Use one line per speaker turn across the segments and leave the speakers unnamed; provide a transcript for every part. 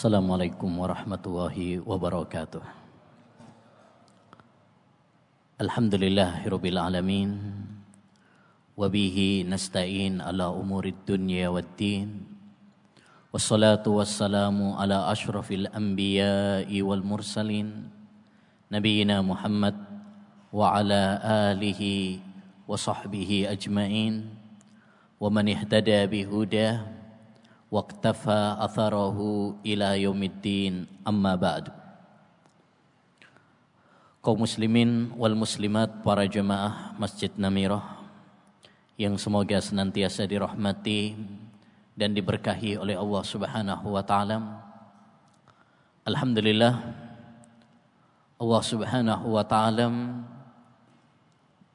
السلام عليكم ورحمة الله وبركاته. الحمد لله رب العالمين وبه نستعين على أمور الدنيا والدين والصلاة والسلام على أشرف الأنبياء والمرسلين نبينا محمد وعلى آله وصحبه أجمعين ومن اهتدى بهداه واقتفى أثره إلى يوم الدين أما بعد kaum muslimin wal muslimat para jemaah Masjid Namirah yang semoga senantiasa dirahmati dan diberkahi oleh Allah Subhanahu wa taala. Alhamdulillah Allah Subhanahu wa taala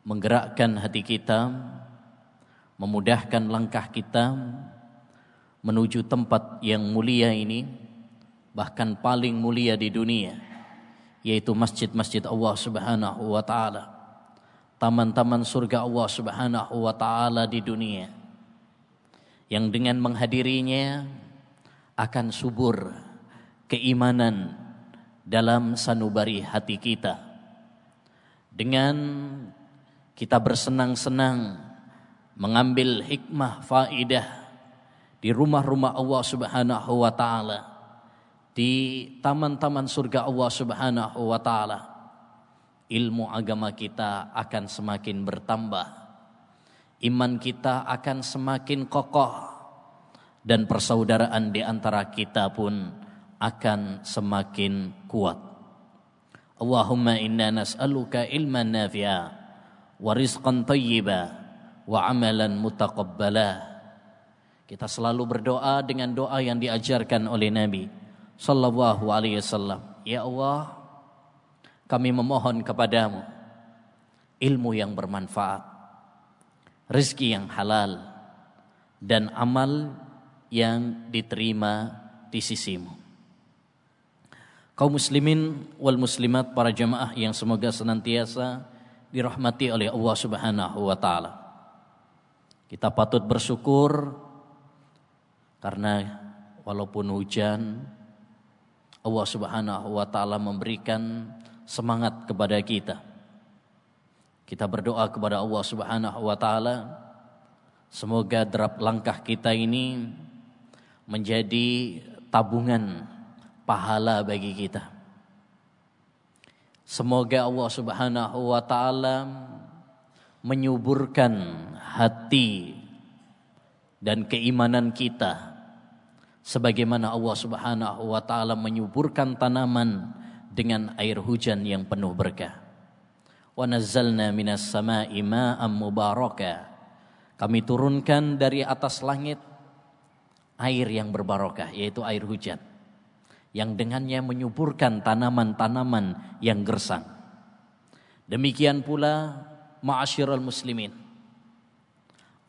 menggerakkan hati kita, memudahkan langkah kita menuju tempat yang mulia ini bahkan paling mulia di dunia yaitu masjid-masjid Allah Subhanahu wa taala. Taman-taman surga Allah Subhanahu wa taala di dunia yang dengan menghadirinya akan subur keimanan dalam sanubari hati kita. Dengan kita bersenang-senang mengambil hikmah faidah di rumah-rumah Allah Subhanahu wa taala, di taman-taman surga Allah Subhanahu wa taala, ilmu agama kita akan semakin bertambah. Iman kita akan semakin kokoh dan persaudaraan di antara kita pun akan semakin kuat. Allahumma inna nas'aluka ilman nafi'a wa rizqan tayyiba wa amalan mutaqabbala kita selalu berdoa dengan doa yang diajarkan oleh Nabi sallallahu alaihi wasallam. Ya Allah, kami memohon kepadamu ilmu yang bermanfaat, rezeki yang halal dan amal yang diterima di sisimu. Kaum muslimin wal muslimat para jemaah yang semoga senantiasa dirahmati oleh Allah Subhanahu wa taala. Kita patut bersyukur karena walaupun hujan Allah Subhanahu wa taala memberikan semangat kepada kita. Kita berdoa kepada Allah Subhanahu wa taala semoga derap langkah kita ini menjadi tabungan pahala bagi kita. Semoga Allah Subhanahu wa taala menyuburkan hati dan keimanan kita sebagaimana Allah Subhanahu wa taala menyuburkan tanaman dengan air hujan yang penuh berkah. Wa nazzalna minas sama'i ma'am mubaraka. Kami turunkan dari atas langit air yang berbarokah yaitu air hujan yang dengannya menyuburkan tanaman-tanaman yang gersang. Demikian pula ma'asyiral muslimin.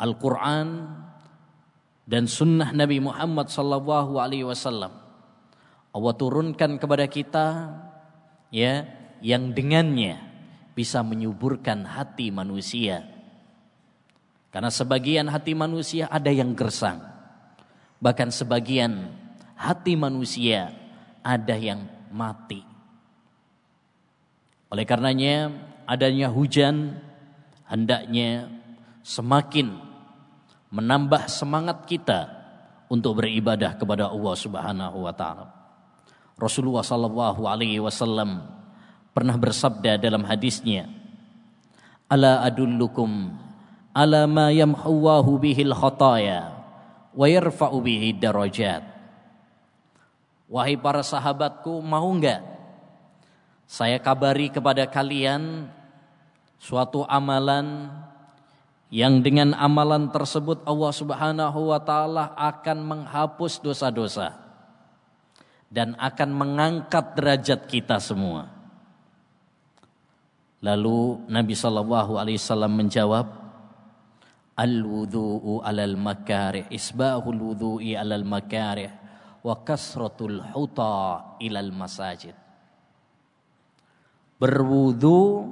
Al-Qur'an dan sunnah Nabi Muhammad sallallahu alaihi wasallam. Allah turunkan kepada kita ya yang dengannya bisa menyuburkan hati manusia. Karena sebagian hati manusia ada yang gersang. Bahkan sebagian hati manusia ada yang mati. Oleh karenanya adanya hujan hendaknya semakin menambah semangat kita untuk beribadah kepada Allah Subhanahu wa taala. Rasulullah sallallahu alaihi wasallam pernah bersabda dalam hadisnya, "Ala adullukum ala ma yamhuwahu bihil khataya wa yarfa'u bihi darajat." Wahai para sahabatku, mau enggak saya kabari kepada kalian suatu amalan yang dengan amalan tersebut Allah Subhanahu wa taala akan menghapus dosa-dosa dan akan mengangkat derajat kita semua. Lalu Nabi sallallahu alaihi wasallam menjawab, Al-wudhu'u 'alal makarih, isbahul wudhu'i 'alal makarih wa kasratul huta ilal masajid. Berwudu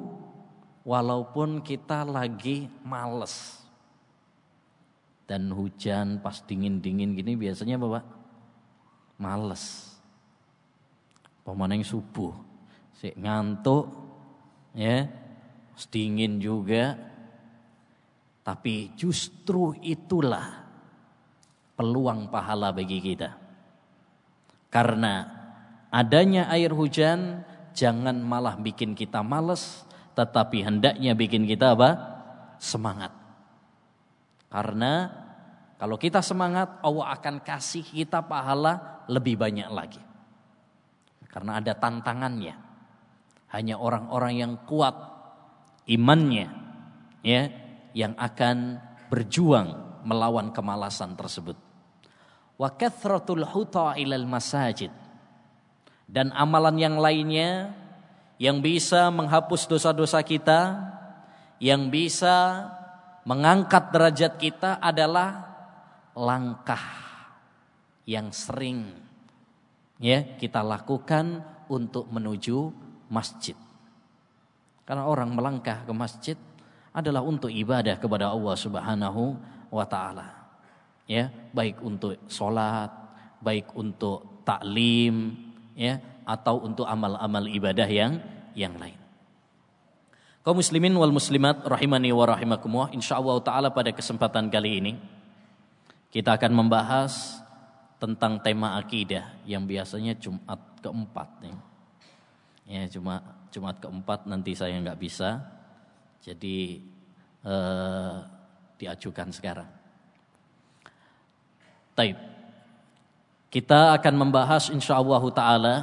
walaupun kita lagi males. Dan hujan pas dingin-dingin gini biasanya apa Pak? Males. Pemaneng subuh, si ngantuk, ya, dingin juga. Tapi justru itulah peluang pahala bagi kita. Karena adanya air hujan jangan malah bikin kita males, tetapi hendaknya bikin kita apa? Semangat. Karena kalau kita semangat, Allah akan kasih kita pahala lebih banyak lagi. Karena ada tantangannya. Hanya orang-orang yang kuat imannya ya yang akan berjuang melawan kemalasan tersebut. Wa kathratul huta ilal masajid. Dan amalan yang lainnya yang bisa menghapus dosa-dosa kita, yang bisa mengangkat derajat kita adalah langkah yang sering ya kita lakukan untuk menuju masjid. Karena orang melangkah ke masjid adalah untuk ibadah kepada Allah Subhanahu wa taala. Ya, baik untuk sholat, baik untuk taklim, ya, atau untuk amal-amal ibadah yang yang lain. Kaum muslimin wal muslimat rahimani wa rahimakumullah, insyaallah taala pada kesempatan kali ini kita akan membahas tentang tema akidah yang biasanya Jumat keempat nih. Ya, cuma Jumat keempat nanti saya nggak bisa, jadi eh, diajukan sekarang. Taib. Kita akan membahas insya Allah Ta'ala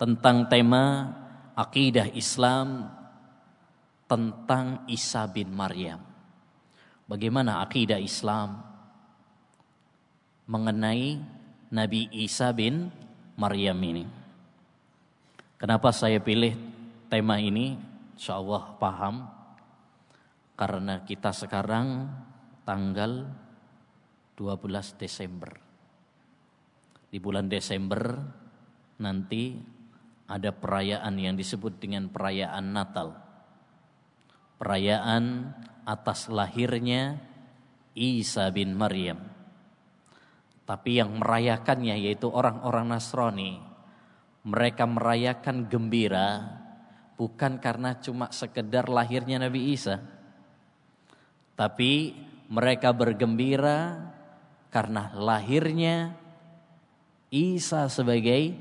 tentang tema akidah Islam tentang Isa bin Maryam. Bagaimana akidah Islam mengenai Nabi Isa bin Maryam ini. Kenapa saya pilih tema ini? Insya Allah paham. Karena kita sekarang tanggal 12 Desember. Di bulan Desember nanti ada perayaan yang disebut dengan perayaan Natal. Perayaan atas lahirnya Isa bin Maryam. Tapi yang merayakannya yaitu orang-orang Nasrani. Mereka merayakan gembira bukan karena cuma sekedar lahirnya Nabi Isa. Tapi mereka bergembira karena lahirnya Isa sebagai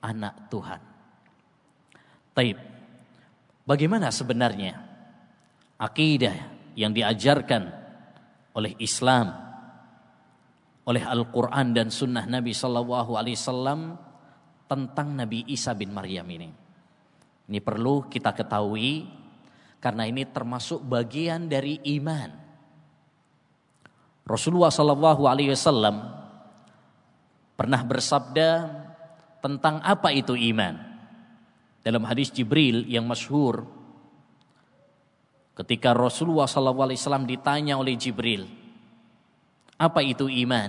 anak Tuhan. Taib. Bagaimana sebenarnya akidah yang diajarkan oleh Islam, oleh Al-Quran dan Sunnah Nabi Sallallahu Alaihi Wasallam tentang Nabi Isa bin Maryam ini. Ini perlu kita ketahui karena ini termasuk bagian dari iman. Rasulullah Sallallahu Alaihi Wasallam pernah bersabda tentang apa itu iman. Dalam hadis Jibril yang masyhur, ketika Rasulullah Wasallam ditanya oleh Jibril, apa itu iman?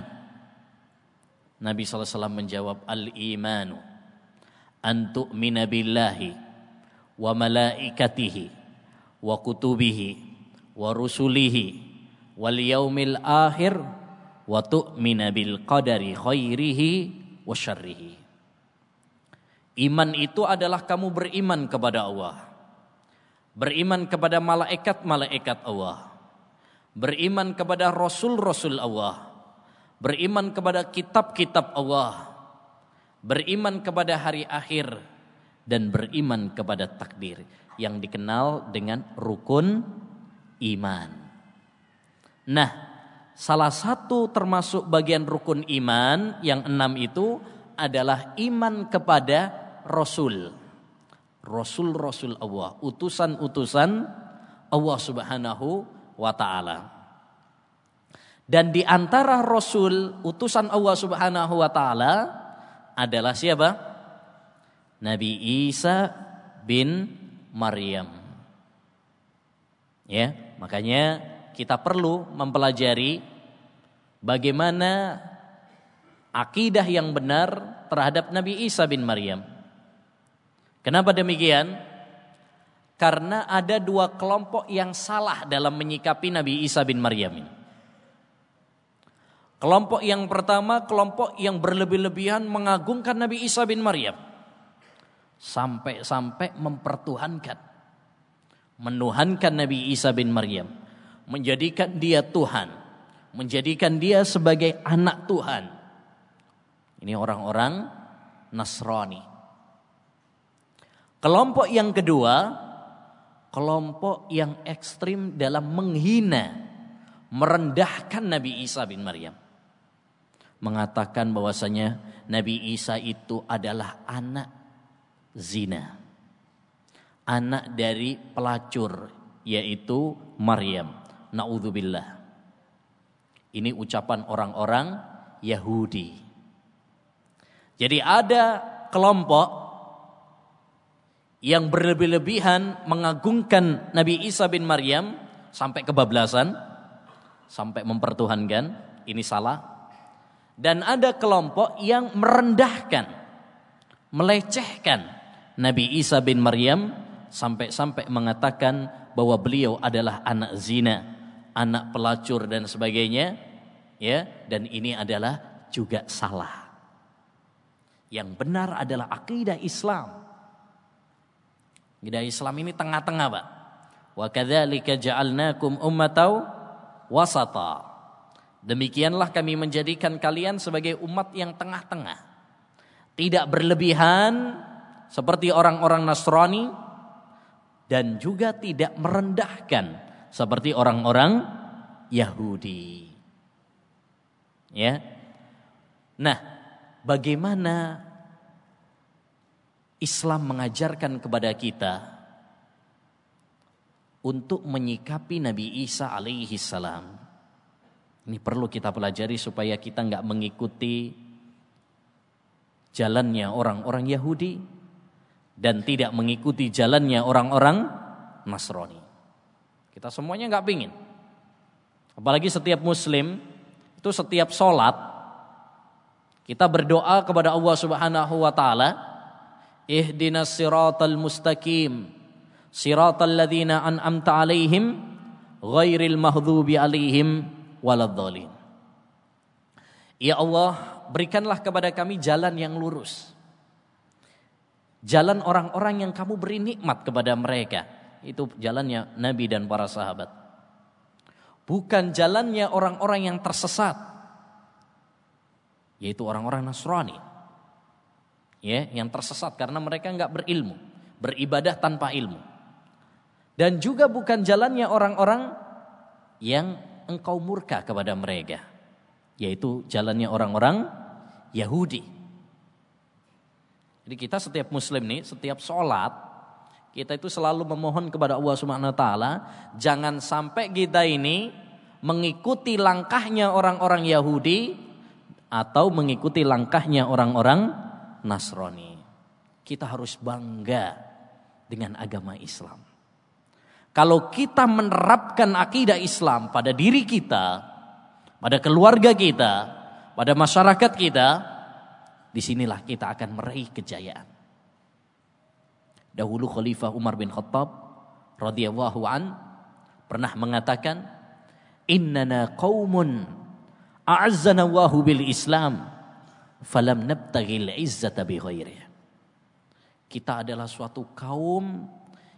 Nabi SAW menjawab al-imanu antuk minabillahi wa malaikatihi wa kutubihi wa rusulihi wal yaumil akhir wa tu'mina bil qadari khairihi wa syarrihi. Iman itu adalah kamu beriman kepada Allah. Beriman kepada malaikat-malaikat Allah. Beriman kepada rasul-rasul Allah. Beriman kepada kitab-kitab Allah. Beriman kepada hari akhir dan beriman kepada takdir yang dikenal dengan rukun iman. Nah, salah satu termasuk bagian rukun iman yang enam itu adalah iman kepada Rasul. Rasul-Rasul Allah, utusan-utusan Allah Subhanahu wa taala. Dan di antara Rasul, utusan Allah Subhanahu wa taala adalah siapa? Nabi Isa bin Maryam. Ya, makanya kita perlu mempelajari bagaimana akidah yang benar terhadap Nabi Isa bin Maryam. Kenapa demikian? Karena ada dua kelompok yang salah dalam menyikapi Nabi Isa bin Maryam ini. Kelompok yang pertama, kelompok yang berlebih-lebihan mengagungkan Nabi Isa bin Maryam. sampai-sampai mempertuhankan menuhankan Nabi Isa bin Maryam menjadikan dia Tuhan menjadikan dia sebagai anak Tuhan ini orang-orang Nasrani kelompok yang kedua kelompok yang ekstrim dalam menghina merendahkan Nabi Isa bin Maryam mengatakan bahwasanya Nabi Isa itu adalah anak zina. Anak dari pelacur yaitu Maryam. Naudzubillah. Ini ucapan orang-orang Yahudi. Jadi ada kelompok yang berlebih-lebihan mengagungkan Nabi Isa bin Maryam sampai kebablasan, sampai mempertuhankan, ini salah. Dan ada kelompok yang merendahkan, melecehkan Nabi Isa bin Maryam sampai-sampai mengatakan bahwa beliau adalah anak zina, anak pelacur dan sebagainya, ya, dan ini adalah juga salah. Yang benar adalah akidah Islam. Akidah Islam ini tengah-tengah, Pak. Wa kadzalika ja'alnakum ummatau wasata. Demikianlah kami menjadikan kalian sebagai umat yang tengah-tengah. Tidak berlebihan, seperti orang-orang Nasrani dan juga tidak merendahkan seperti orang-orang Yahudi. Ya. Nah, bagaimana Islam mengajarkan kepada kita untuk menyikapi Nabi Isa alaihi salam. Ini perlu kita pelajari supaya kita nggak mengikuti jalannya orang-orang Yahudi dan tidak mengikuti jalannya orang-orang Nasrani. Kita semuanya nggak pingin. Apalagi setiap muslim itu setiap sholat kita berdoa kepada Allah Subhanahu wa taala ihdinas siratal mustaqim siratal ladzina an'amta alaihim ghairil maghdubi alaihim waladhdallin. Ya Allah, berikanlah kepada kami jalan yang lurus Jalan orang-orang yang kamu beri nikmat kepada mereka. Itu jalannya Nabi dan para sahabat. Bukan jalannya orang-orang yang tersesat. Yaitu orang-orang Nasrani. Ya, yang tersesat karena mereka nggak berilmu, beribadah tanpa ilmu. Dan juga bukan jalannya orang-orang yang engkau murka kepada mereka, yaitu jalannya orang-orang Yahudi. Jadi kita setiap muslim nih, setiap sholat, kita itu selalu memohon kepada Allah Subhanahu Wa Taala, jangan sampai kita ini mengikuti langkahnya orang-orang Yahudi atau mengikuti langkahnya orang-orang Nasrani. Kita harus bangga dengan agama Islam. Kalau kita menerapkan akidah Islam pada diri kita, pada keluarga kita, pada masyarakat kita, di sinilah kita akan meraih kejayaan. Dahulu Khalifah Umar bin Khattab radhiyallahu an pernah mengatakan, "Innana qaumun a'azzana Allahu bil Islam, falam nabtaghil izzata bi ghairihi." Kita adalah suatu kaum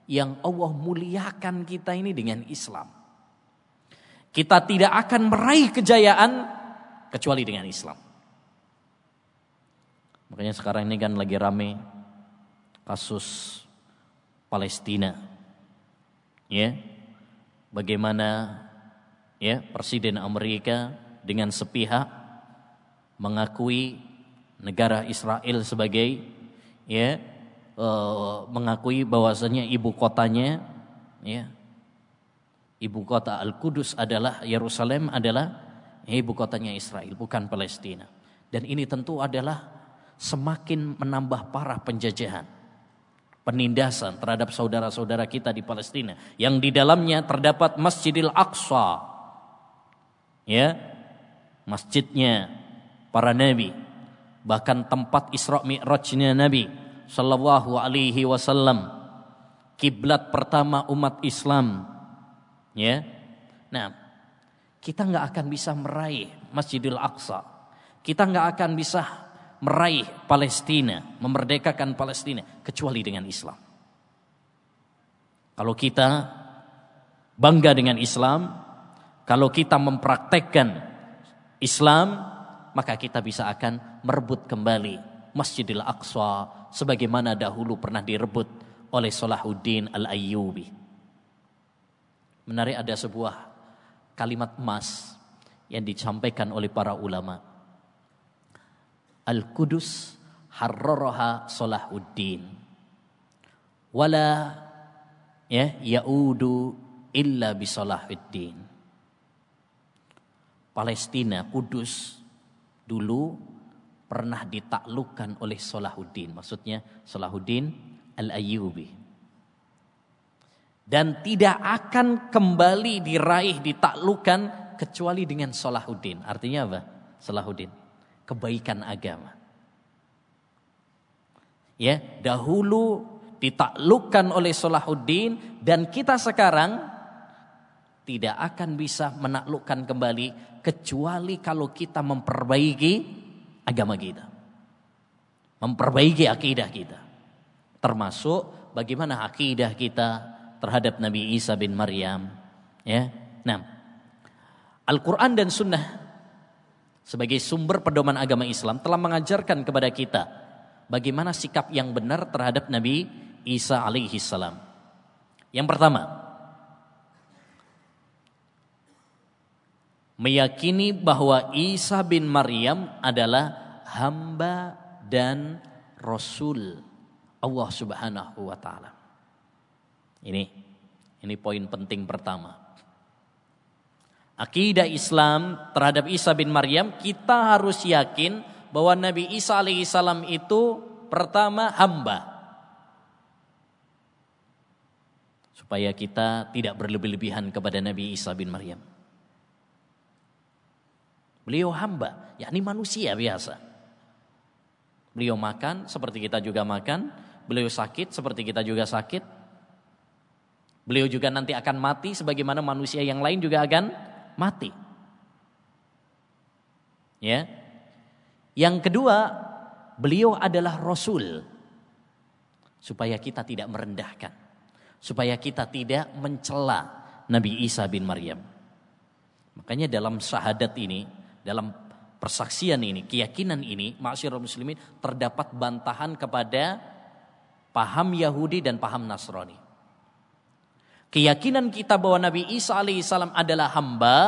yang Allah muliakan kita ini dengan Islam. Kita tidak akan meraih kejayaan kecuali dengan Islam. Makanya sekarang ini kan lagi rame kasus Palestina. Ya. Bagaimana ya Presiden Amerika dengan sepihak mengakui negara Israel sebagai ya uh, mengakui bahwasanya ibu kotanya ya ibu kota Al-Qudus adalah Yerusalem adalah ibu kotanya Israel bukan Palestina. Dan ini tentu adalah semakin menambah parah penjajahan, penindasan terhadap saudara-saudara kita di Palestina yang di dalamnya terdapat Masjidil Aqsa. Ya. Masjidnya para nabi, bahkan tempat Isra Mi'rajnya Nabi sallallahu alaihi wasallam. Kiblat pertama umat Islam. Ya. Nah, kita nggak akan bisa meraih Masjidil Aqsa. Kita nggak akan bisa meraih Palestina, memerdekakan Palestina kecuali dengan Islam. Kalau kita bangga dengan Islam, kalau kita mempraktekkan Islam, maka kita bisa akan merebut kembali Masjidil Aqsa sebagaimana dahulu pernah direbut oleh Salahuddin Al-Ayyubi. Menarik ada sebuah kalimat emas yang disampaikan oleh para ulama. Al-Qudus harraraha Salahuddin. Wala ya yaudu illa bi Salahuddin. Palestina, Kudus dulu pernah ditaklukkan oleh Salahuddin. Maksudnya Salahuddin Al-Ayyubi. Dan tidak akan kembali diraih, ditaklukkan kecuali dengan Salahuddin. Artinya apa? Salahuddin. Kebaikan agama. Ya, dahulu ditaklukkan oleh Salahuddin dan kita sekarang tidak akan bisa menaklukkan kembali kecuali kalau kita memperbaiki agama kita. Memperbaiki akidah kita. Termasuk bagaimana akidah kita terhadap Nabi Isa bin Maryam ya. Nah Al-Qur'an dan sunnah sebagai sumber pedoman agama Islam telah mengajarkan kepada kita bagaimana sikap yang benar terhadap Nabi Isa alaihi salam. Yang pertama meyakini bahwa Isa bin Maryam adalah hamba dan rasul Allah Subhanahu wa taala. Ini ini poin penting pertama. Akidah Islam terhadap Isa bin Maryam kita harus yakin bahwa Nabi Isa alaihissalam itu pertama hamba. Supaya kita tidak berlebih-lebihan kepada Nabi Isa bin Maryam. Beliau hamba, yakni manusia biasa. Beliau makan seperti kita juga makan, Beliau sakit seperti kita juga sakit. Beliau juga nanti akan mati sebagaimana manusia yang lain juga akan mati. Ya. Yang kedua, beliau adalah rasul. Supaya kita tidak merendahkan. Supaya kita tidak mencela Nabi Isa bin Maryam. Makanya dalam syahadat ini, dalam persaksian ini, keyakinan ini, masyarakat muslimin terdapat bantahan kepada paham Yahudi dan paham Nasrani. Keyakinan kita bahwa Nabi Isa alaihissalam adalah hamba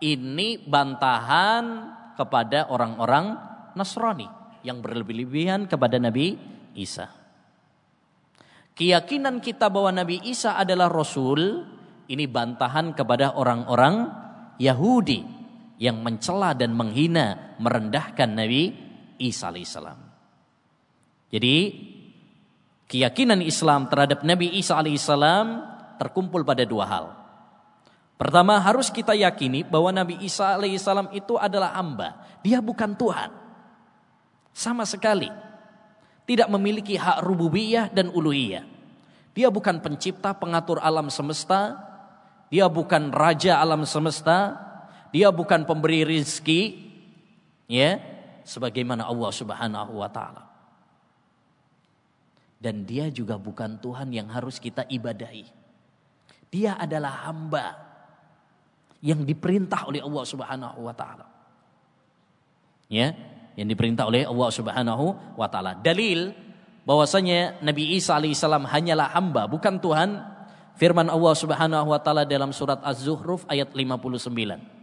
ini bantahan kepada orang-orang Nasrani yang berlebih-lebihan kepada Nabi Isa. Keyakinan kita bahwa Nabi Isa adalah Rasul ini bantahan kepada orang-orang Yahudi yang mencela dan menghina, merendahkan Nabi Isa alaihissalam. Jadi keyakinan Islam terhadap Nabi Isa alaihissalam terkumpul pada dua hal. Pertama harus kita yakini bahwa Nabi Isa alaihissalam itu adalah hamba. Dia bukan Tuhan. Sama sekali. Tidak memiliki hak rububiyah dan uluhiyah. Dia bukan pencipta pengatur alam semesta. Dia bukan raja alam semesta. Dia bukan pemberi rizki. Ya, sebagaimana Allah Subhanahu wa taala. Dan dia juga bukan Tuhan yang harus kita ibadahi. Dia adalah hamba yang diperintah oleh Allah Subhanahu wa taala. Ya, yang diperintah oleh Allah Subhanahu wa taala. Dalil bahwasanya Nabi Isa alaihissalam hanyalah hamba bukan Tuhan. Firman Allah Subhanahu wa taala dalam surat Az-Zuhruf ayat 59.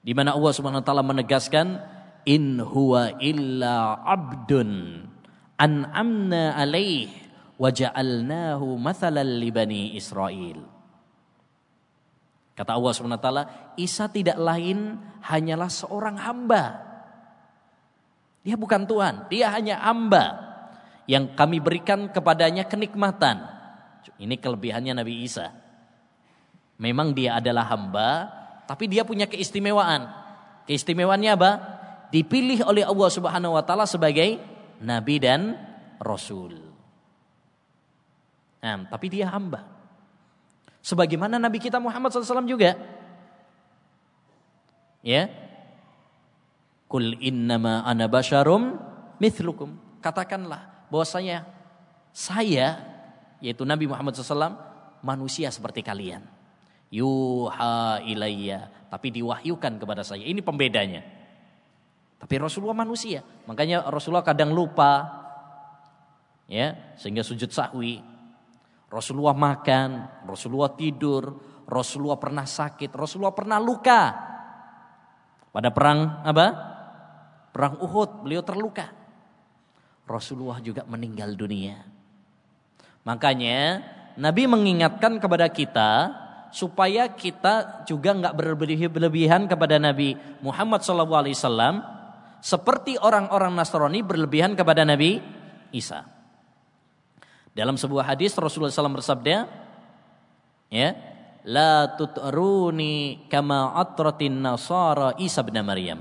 Di mana Allah Subhanahu wa taala menegaskan in huwa illa abdun an'amna alaih wa ja'alnahu mathalan li bani Israel. Kata Allah SWT, Isa tidak lain hanyalah seorang hamba. Dia bukan Tuhan, dia hanya hamba yang kami berikan kepadanya kenikmatan. Ini kelebihannya Nabi Isa. Memang dia adalah hamba, tapi dia punya keistimewaan. Keistimewaannya apa? Dipilih oleh Allah Subhanahu wa taala sebagai nabi dan rasul. Nah, tapi dia hamba. Sebagaimana Nabi kita Muhammad SAW juga. Ya. Kul innama ana basyarum mithlukum. Katakanlah bahwasanya saya yaitu Nabi Muhammad SAW manusia seperti kalian. Yuha ilayya. Tapi diwahyukan kepada saya. Ini pembedanya. Tapi Rasulullah manusia. Makanya Rasulullah kadang lupa. Ya, sehingga sujud sahwi. Rasulullah makan, Rasulullah tidur, Rasulullah pernah sakit, Rasulullah pernah luka. Pada perang apa? Perang Uhud, beliau terluka. Rasulullah juga meninggal dunia. Makanya Nabi mengingatkan kepada kita supaya kita juga nggak berlebihan kepada Nabi Muhammad SAW seperti orang-orang Nasrani berlebihan kepada Nabi Isa. Dalam sebuah hadis Rasulullah SAW bersabda, ya, la tutruni kama atratin nasara Isa bin Maryam.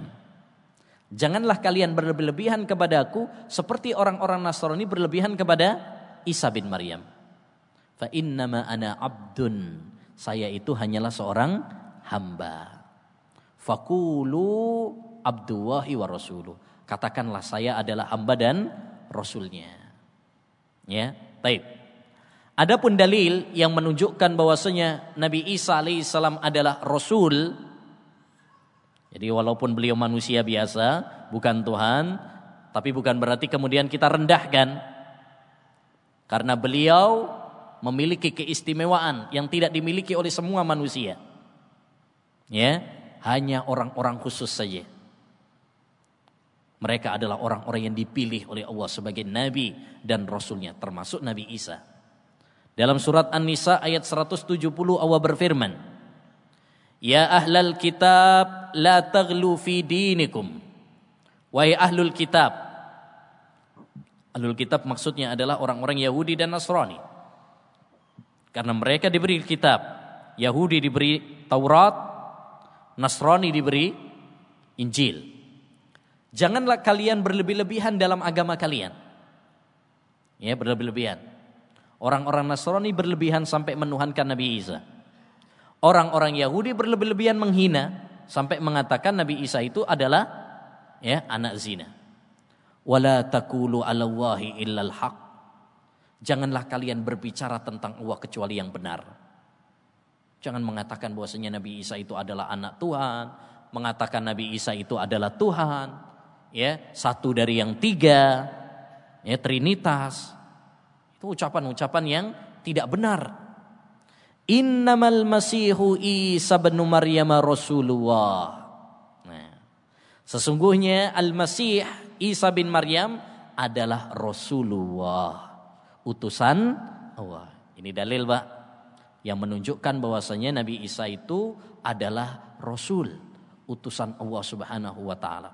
Janganlah kalian berlebihan kepadaku seperti orang-orang Nasrani berlebihan kepada Isa bin Maryam. Fa innama ana abdun. Saya itu hanyalah seorang hamba. Fakulu abdullahi wa rasuluh. Katakanlah saya adalah hamba dan rasulnya. Ya, baik. Adapun dalil yang menunjukkan bahwasanya Nabi Isa alaihissalam adalah rasul. Jadi walaupun beliau manusia biasa, bukan Tuhan, tapi bukan berarti kemudian kita rendahkan. Karena beliau memiliki keistimewaan yang tidak dimiliki oleh semua manusia. Ya, hanya orang-orang khusus saja. Mereka adalah orang-orang yang dipilih oleh Allah sebagai nabi dan rasulnya termasuk Nabi Isa. Dalam surat An-Nisa ayat 170 Allah berfirman, Ya ahlal kitab la taghlu fi dinikum. Wahai ahlul kitab. Ahlul kitab maksudnya adalah orang-orang Yahudi dan Nasrani. Karena mereka diberi kitab. Yahudi diberi Taurat, Nasrani diberi Injil. Janganlah kalian berlebih-lebihan dalam agama kalian. Ya, berlebih-lebihan. Orang-orang Nasrani berlebihan sampai menuhankan Nabi Isa. Orang-orang Yahudi berlebih-lebihan menghina sampai mengatakan Nabi Isa itu adalah ya anak zina. Wala taqulu 'ala Allahi illal haq. Janganlah kalian berbicara tentang Allah kecuali yang benar. Jangan mengatakan bahwasanya Nabi Isa itu adalah anak Tuhan, mengatakan Nabi Isa itu adalah Tuhan, ya satu dari yang tiga, ya trinitas. Itu ucapan-ucapan yang tidak benar. Innamal masihu Isa bin Maryam Rasulullah. Nah, sesungguhnya Al-Masih Isa bin Maryam adalah Rasulullah, utusan Allah. Ini dalil, Pak, yang menunjukkan bahwasanya Nabi Isa itu adalah rasul, utusan Allah Subhanahu wa taala.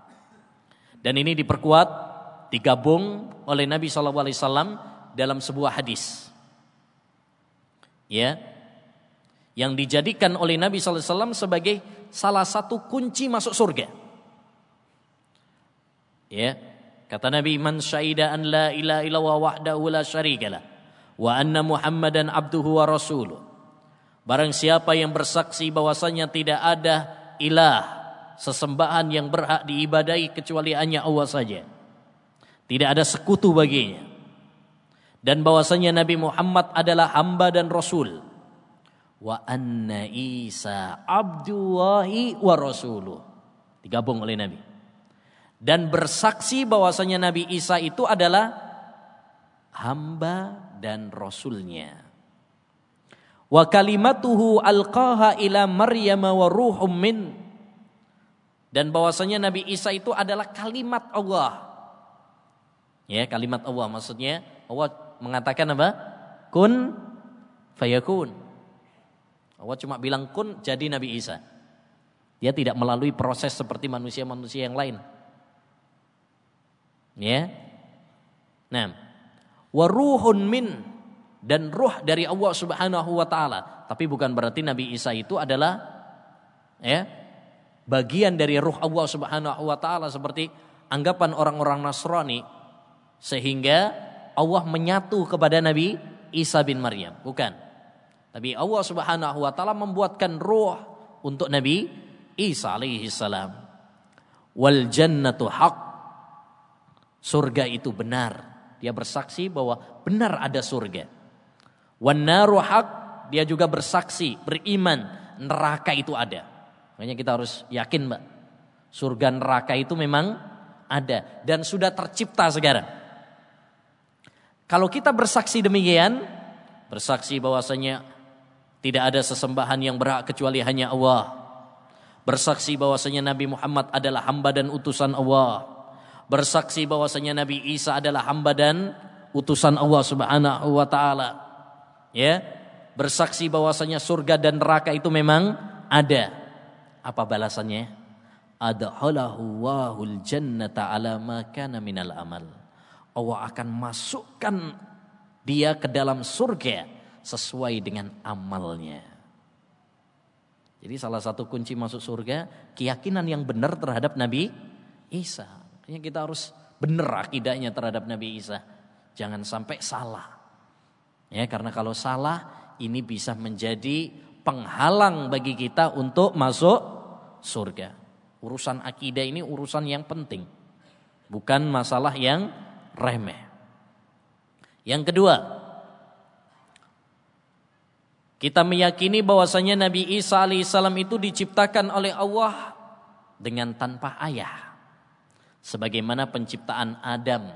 Dan ini diperkuat, digabung oleh Nabi SAW dalam sebuah hadis. Ya, yang dijadikan oleh Nabi SAW sebagai salah satu kunci masuk surga. Ya, kata Nabi man syahida an la ilaha illallah wahdahu la syarikalah wa anna Muhammadan abduhu wa rasuluh. Barang siapa yang bersaksi bahwasanya tidak ada ilah sesembahan yang berhak diibadai kecuali hanya Allah saja. Tidak ada sekutu baginya. Dan bahwasanya Nabi Muhammad adalah hamba dan rasul. Wa anna Isa abdullahi wa rasuluh. Digabung oleh Nabi. Dan bersaksi bahwasanya Nabi Isa itu adalah hamba dan rasulnya. Wa kalimatuhu alqaha ila Maryam wa ruhum min dan bahwasanya Nabi Isa itu adalah kalimat Allah. Ya, kalimat Allah maksudnya Allah mengatakan apa? Kun fayakun. Allah cuma bilang kun jadi Nabi Isa. Dia tidak melalui proses seperti manusia-manusia yang lain. Ya. Nah, waruhun min dan ruh dari Allah Subhanahu wa taala. Tapi bukan berarti Nabi Isa itu adalah ya bagian dari ruh Allah Subhanahu wa taala seperti anggapan orang-orang Nasrani sehingga Allah menyatu kepada Nabi Isa bin Maryam. Bukan. Tapi Allah Subhanahu wa taala membuatkan ruh untuk Nabi Isa alaihi salam. wal jannatu haq. Surga itu benar. Dia bersaksi bahwa benar ada surga. Wan dia juga bersaksi, beriman neraka itu ada. Makanya kita harus yakin, Mbak. Surga neraka itu memang ada dan sudah tercipta sekarang. Kalau kita bersaksi demikian, bersaksi bahwasanya tidak ada sesembahan yang berhak kecuali hanya Allah. Bersaksi bahwasanya Nabi Muhammad adalah hamba dan utusan Allah bersaksi bahwasanya Nabi Isa adalah hamba dan utusan Allah Subhanahu wa taala. Ya, bersaksi bahwasanya surga dan neraka itu memang ada. Apa balasannya? Adhalahu wahul jannata ala ma kana minal amal. Allah akan masukkan dia ke dalam surga sesuai dengan amalnya. Jadi salah satu kunci masuk surga keyakinan yang benar terhadap Nabi Isa. Makanya kita harus benar akidahnya terhadap Nabi Isa. Jangan sampai salah. Ya, karena kalau salah ini bisa menjadi penghalang bagi kita untuk masuk surga. Urusan akidah ini urusan yang penting. Bukan masalah yang remeh. Yang kedua, kita meyakini bahwasanya Nabi Isa alaihissalam itu diciptakan oleh Allah dengan tanpa ayah sebagaimana penciptaan Adam.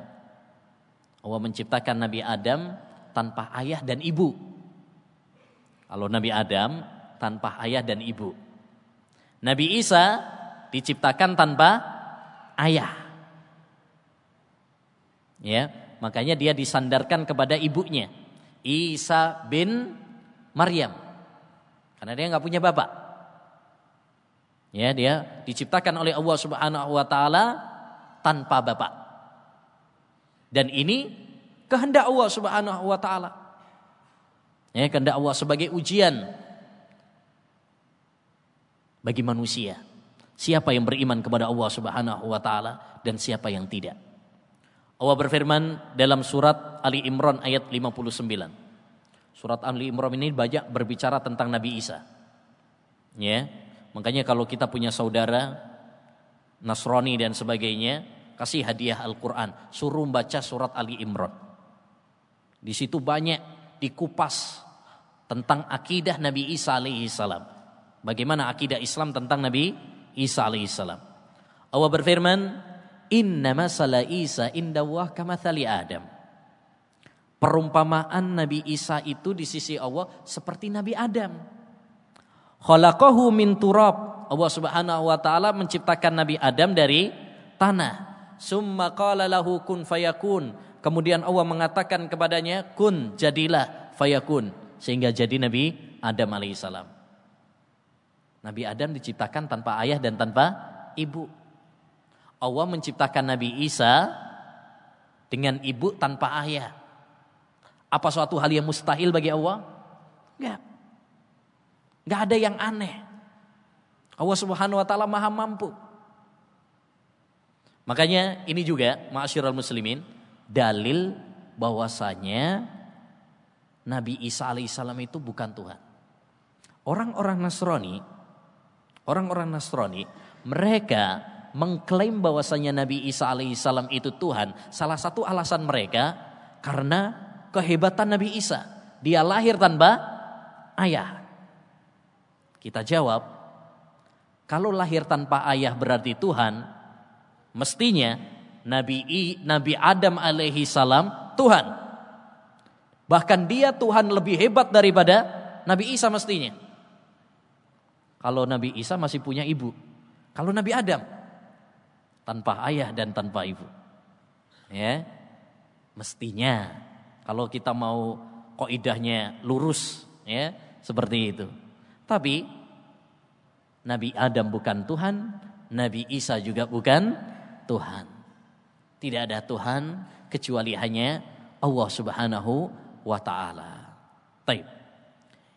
Allah menciptakan Nabi Adam tanpa ayah dan ibu. Kalau Nabi Adam tanpa ayah dan ibu. Nabi Isa diciptakan tanpa ayah. Ya, makanya dia disandarkan kepada ibunya, Isa bin Maryam. Karena dia nggak punya bapak. Ya, dia diciptakan oleh Allah Subhanahu wa taala tanpa bapak. Dan ini kehendak Allah Subhanahu wa taala. Ya, kehendak Allah sebagai ujian bagi manusia. Siapa yang beriman kepada Allah Subhanahu wa taala dan siapa yang tidak. Allah berfirman dalam surat Ali Imran ayat 59. Surat Ali Imran ini banyak berbicara tentang Nabi Isa. Ya. Makanya kalau kita punya saudara Nasrani dan sebagainya, kasih hadiah Al-Quran, suruh baca surat Ali Imran. Di situ banyak dikupas tentang akidah Nabi Isa alaihi salam. Bagaimana akidah Islam tentang Nabi Isa alaihi salam. Allah berfirman, "Inna masala Isa indawah kamathali Adam." Perumpamaan Nabi Isa itu di sisi Allah seperti Nabi Adam. Khalaqahu min turab Allah Subhanahu wa taala menciptakan Nabi Adam dari tanah. Summa qala lahu kun fayakun. Kemudian Allah mengatakan kepadanya kun jadilah fayakun sehingga jadi Nabi Adam alaihissalam. Nabi Adam diciptakan tanpa ayah dan tanpa ibu. Allah menciptakan Nabi Isa dengan ibu tanpa ayah. Apa suatu hal yang mustahil bagi Allah? Enggak. Enggak ada yang aneh. Allah Subhanahu wa taala Maha mampu. Makanya ini juga ma'asyiral muslimin dalil bahwasanya Nabi Isa alaihissalam itu bukan Tuhan. Orang-orang Nasrani, orang-orang Nasrani, mereka mengklaim bahwasanya Nabi Isa alaihissalam itu Tuhan. Salah satu alasan mereka karena kehebatan Nabi Isa. Dia lahir tanpa ayah. Kita jawab, kalau lahir tanpa ayah berarti Tuhan, mestinya Nabi I, Nabi Adam alaihi salam Tuhan. Bahkan dia Tuhan lebih hebat daripada Nabi Isa mestinya. Kalau Nabi Isa masih punya ibu. Kalau Nabi Adam tanpa ayah dan tanpa ibu. Ya. Mestinya kalau kita mau koidahnya lurus ya seperti itu. Tapi Nabi Adam bukan Tuhan, Nabi Isa juga bukan Tuhan. Tidak ada Tuhan kecuali hanya Allah Subhanahu wa taala. Baik.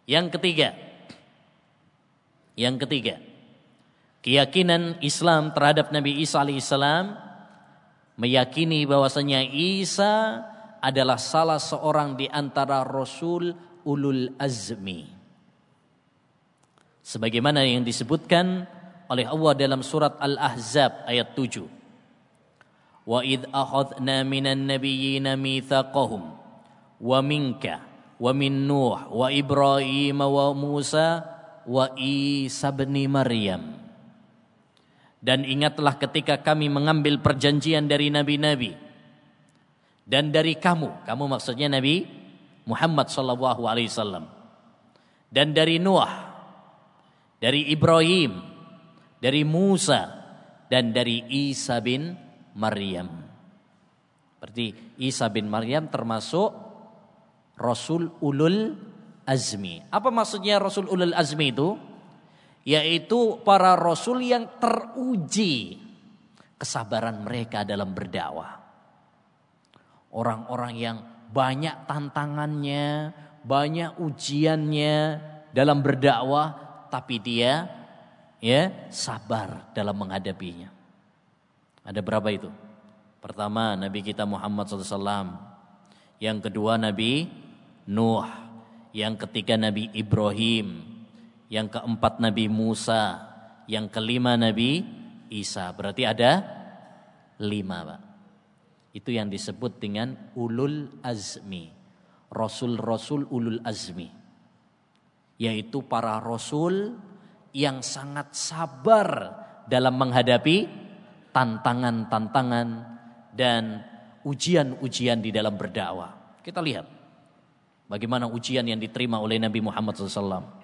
Yang ketiga. Yang ketiga. Keyakinan Islam terhadap Nabi Isa alaihissalam meyakini bahwasanya Isa adalah salah seorang di antara rasul ulul azmi sebagaimana yang disebutkan oleh Allah dalam surat Al-Ahzab ayat 7. Wa id akhadna minan nabiyyina mitsaqahum wa minka wa min Nuh wa Ibrahim wa Musa wa Isa bin Maryam. Dan ingatlah ketika kami mengambil perjanjian dari nabi-nabi dan dari kamu, kamu maksudnya Nabi Muhammad sallallahu alaihi wasallam. Dan dari Nuh, dari Ibrahim, dari Musa dan dari Isa bin Maryam. Berarti Isa bin Maryam termasuk Rasul Ulul Azmi. Apa maksudnya Rasul Ulul Azmi itu? Yaitu para rasul yang teruji kesabaran mereka dalam berdakwah. Orang-orang yang banyak tantangannya, banyak ujiannya dalam berdakwah, tapi dia ya sabar dalam menghadapinya. Ada berapa itu? Pertama Nabi kita Muhammad SAW. Yang kedua Nabi Nuh. Yang ketiga Nabi Ibrahim. Yang keempat Nabi Musa. Yang kelima Nabi Isa. Berarti ada lima Pak. Itu yang disebut dengan ulul azmi. Rasul-rasul ulul azmi. Yaitu para rasul yang sangat sabar dalam menghadapi tantangan-tantangan dan ujian-ujian di dalam berdakwah. Kita lihat bagaimana ujian yang diterima oleh Nabi Muhammad SAW.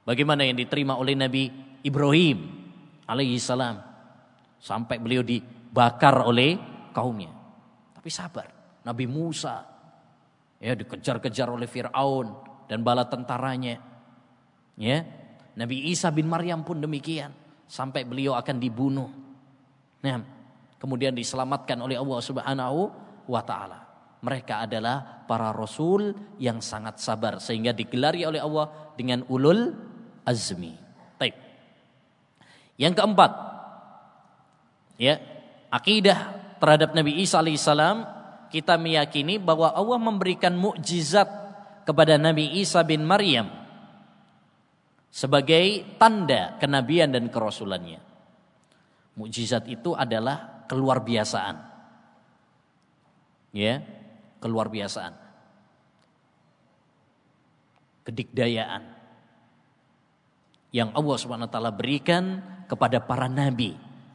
Bagaimana yang diterima oleh Nabi Ibrahim alaihissalam. Sampai beliau dibakar oleh kaumnya. Tapi sabar. Nabi Musa ya dikejar-kejar oleh Fir'aun dan bala tentaranya. Ya, Nabi Isa bin Maryam pun demikian. Sampai beliau akan dibunuh. Nah, kemudian diselamatkan oleh Allah Subhanahu wa taala. Mereka adalah para rasul yang sangat sabar sehingga digelari oleh Allah dengan ulul azmi. Taib. Yang keempat, ya, akidah terhadap Nabi Isa alaihissalam kita meyakini bahwa Allah memberikan mukjizat kepada Nabi Isa bin Maryam sebagai tanda kenabian dan kerasulannya. Mukjizat itu adalah keluar biasaan. Ya, keluar biasaan. Kedikdayaan yang Allah Subhanahu wa taala berikan kepada para nabi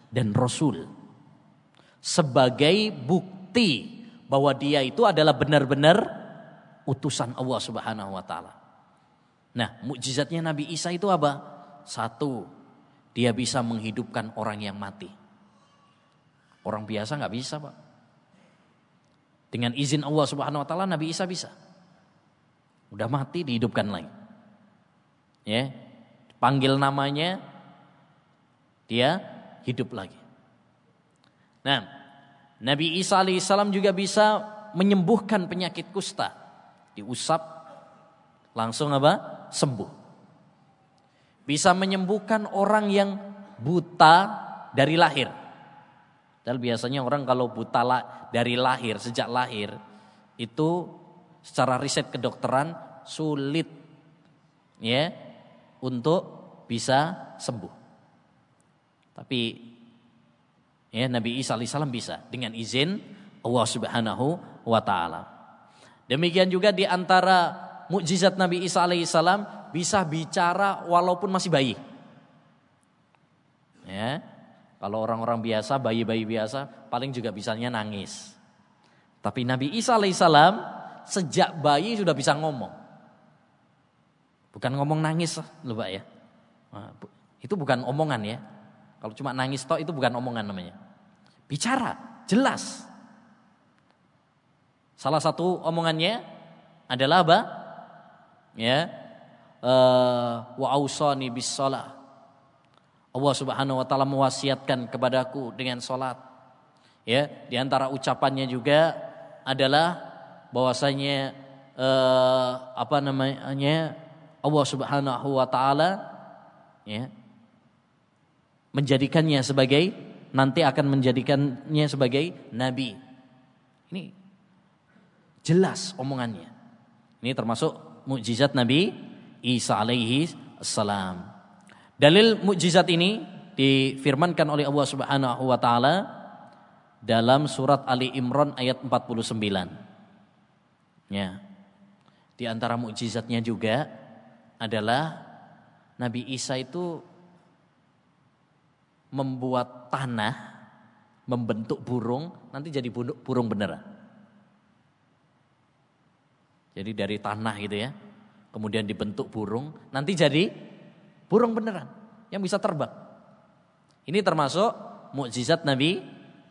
dan rasul sebagai bukti bahwa dia itu adalah benar-benar utusan Allah Subhanahu wa taala. Nah, mukjizatnya Nabi Isa itu apa? Satu, dia bisa menghidupkan orang yang mati. Orang biasa nggak bisa pak. Dengan izin Allah Subhanahu Wa Taala Nabi Isa bisa. Udah mati dihidupkan lagi. Ya, panggil namanya, dia hidup lagi. Nah, Nabi Isa alaihissalam juga bisa menyembuhkan penyakit kusta. Diusap, langsung apa? Sembuh bisa menyembuhkan orang yang buta dari lahir. Dan biasanya orang kalau buta dari lahir, sejak lahir, itu secara riset kedokteran sulit ya untuk bisa sembuh. Tapi ya Nabi Isa alaihissalam bisa dengan izin Allah Subhanahu wa taala. Demikian juga di antara mukjizat Nabi Isa alaihissalam bisa bicara walaupun masih bayi. Ya. Kalau orang-orang biasa, bayi-bayi biasa, paling juga bisanya nangis. Tapi Nabi Isa alaihissalam sejak bayi sudah bisa ngomong. Bukan ngomong nangis loh Pak ya. itu bukan omongan ya. Kalau cuma nangis toh itu bukan omongan namanya. Bicara, jelas. Salah satu omongannya adalah apa? Ya, Eh, wa ausani bis salah. Allah Subhanahu wa taala mewasiatkan kepadaku dengan salat. Ya, di antara ucapannya juga adalah bahwasanya uh, apa namanya? Allah Subhanahu wa taala ya menjadikannya sebagai nanti akan menjadikannya sebagai nabi. Ini jelas omongannya. Ini termasuk mukjizat Nabi Isa alaihi salam. Dalil mukjizat ini difirmankan oleh Allah Subhanahu wa taala dalam surat Ali Imran ayat 49. Ya. Di antara mukjizatnya juga adalah Nabi Isa itu membuat tanah membentuk burung nanti jadi burung beneran. Jadi dari tanah gitu ya. Kemudian dibentuk burung, nanti jadi burung beneran yang bisa terbang. Ini termasuk mukjizat Nabi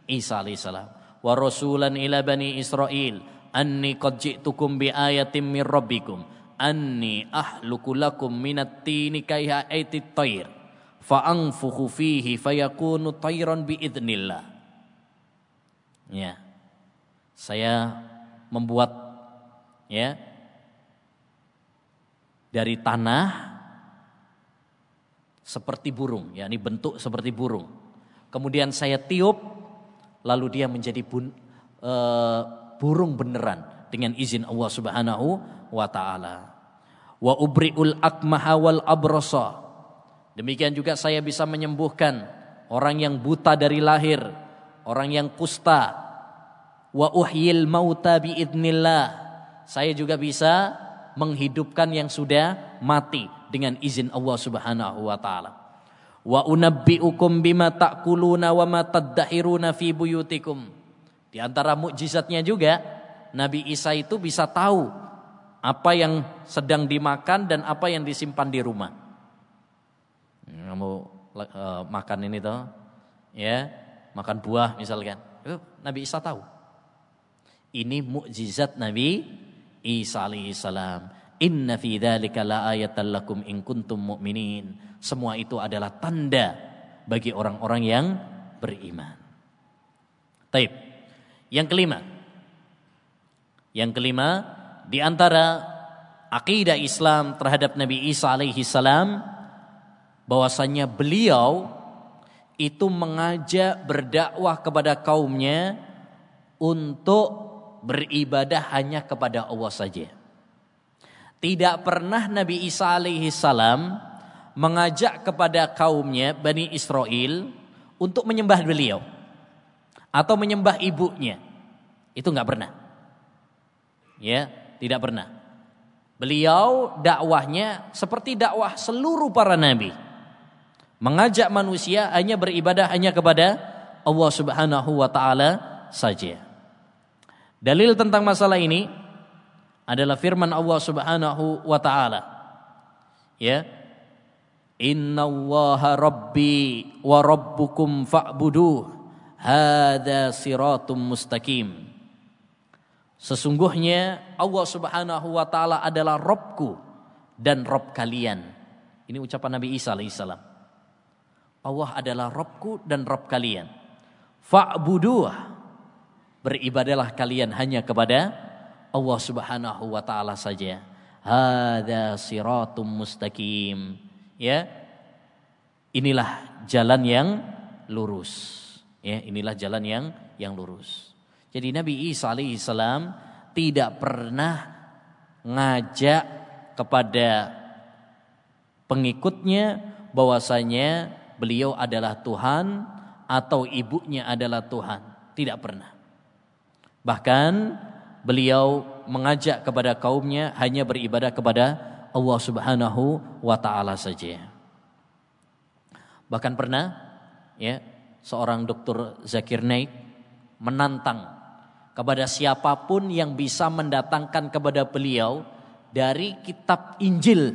Isa alaihissalam. Wa rasulan ila bani Israel anni qad ji'tukum bi ayatin mir rabbikum anni ahluku lakum minat tini kaiha aitit tayr fa fihi fayakunu tayran bi idnillah. Ya. Saya membuat ya dari tanah seperti burung, ya ini bentuk seperti burung. Kemudian saya tiup, lalu dia menjadi bun, e, burung beneran dengan izin Allah Subhanahu wa taala. Wa ubriul akmaha wal abrasa. Demikian juga saya bisa menyembuhkan orang yang buta dari lahir, orang yang kusta. Wa uhyil mauta bi idnillah. Saya juga bisa menghidupkan yang sudah mati dengan izin Allah Subhanahu wa taala. Wa unabbiukum bima ta'kuluna wa ma tadakhiruna fi buyutikum. Di antara mukjizatnya juga Nabi Isa itu bisa tahu apa yang sedang dimakan dan apa yang disimpan di rumah. Kamu uh, makan ini toh, ya, makan buah misalkan. Nabi Isa tahu. Ini mukjizat Nabi Isa alaihissalam. Inna fi dzalika laayatan lakum in kuntum mu'minin. Semua itu adalah tanda bagi orang-orang yang beriman. Taib. Yang kelima. Yang kelima di antara akidah Islam terhadap Nabi Isa alaihi salam bahwasanya beliau itu mengajak berdakwah kepada kaumnya untuk beribadah hanya kepada Allah saja. Tidak pernah Nabi Isa alaihi salam mengajak kepada kaumnya Bani Israel untuk menyembah beliau atau menyembah ibunya. Itu nggak pernah. Ya, tidak pernah. Beliau dakwahnya seperti dakwah seluruh para nabi. Mengajak manusia hanya beribadah hanya kepada Allah Subhanahu wa taala saja. Dalil tentang masalah ini adalah firman Allah Subhanahu wa taala. Ya. Inna Allaha rabbi wa rabbukum fa'buduh. Hada siratum mustaqim. Sesungguhnya Allah Subhanahu wa taala adalah Robku dan Rob kalian. Ini ucapan Nabi Isa alaihissalam. Allah adalah Robku dan Rob kalian. Fa'buduh. Beribadalah kalian hanya kepada Allah Subhanahu wa taala saja. Hada siratum mustaqim. Ya. Inilah jalan yang lurus. Ya, inilah jalan yang yang lurus. Jadi Nabi Isa alaihi salam tidak pernah ngajak kepada pengikutnya bahwasanya beliau adalah Tuhan atau ibunya adalah Tuhan. Tidak pernah. Bahkan beliau mengajak kepada kaumnya hanya beribadah kepada Allah Subhanahu wa taala saja. Bahkan pernah ya seorang dokter Zakir Naik menantang kepada siapa pun yang bisa mendatangkan kepada beliau dari kitab Injil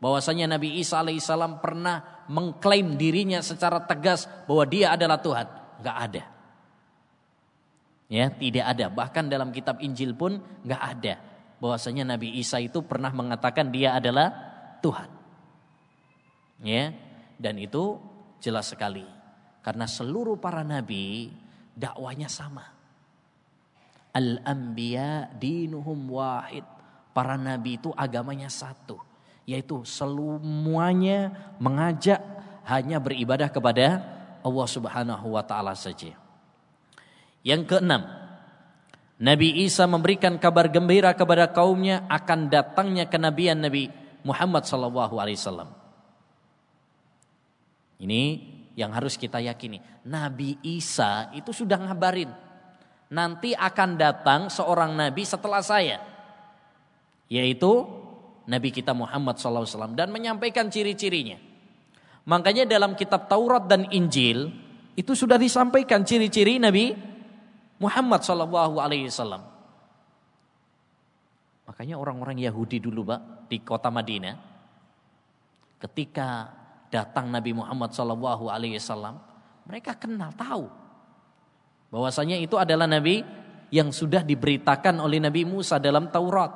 bahwasanya Nabi Isa alaihissalam pernah mengklaim dirinya secara tegas bahwa dia adalah Tuhan. Enggak ada. Ya, tidak ada. Bahkan dalam kitab Injil pun nggak ada bahwasanya Nabi Isa itu pernah mengatakan dia adalah Tuhan. Ya, dan itu jelas sekali. Karena seluruh para nabi dakwanya sama. Al-anbiya dinuhum wahid. Para nabi itu agamanya satu, yaitu semuanya mengajak hanya beribadah kepada Allah Subhanahu wa taala saja. Yang keenam, Nabi Isa memberikan kabar gembira kepada kaumnya akan datangnya kenabian Nabi Muhammad sallallahu alaihi wasallam. Ini yang harus kita yakini. Nabi Isa itu sudah ngabarin. Nanti akan datang seorang nabi setelah saya. Yaitu Nabi kita Muhammad SAW. Dan menyampaikan ciri-cirinya. Makanya dalam kitab Taurat dan Injil itu sudah disampaikan ciri-ciri Nabi Muhammad SAW. Makanya orang-orang Yahudi dulu pak di kota Madinah ketika datang Nabi Muhammad Shallallahu Alaihi Wasallam, mereka kenal tahu bahwasanya itu adalah Nabi yang sudah diberitakan oleh Nabi Musa dalam Taurat.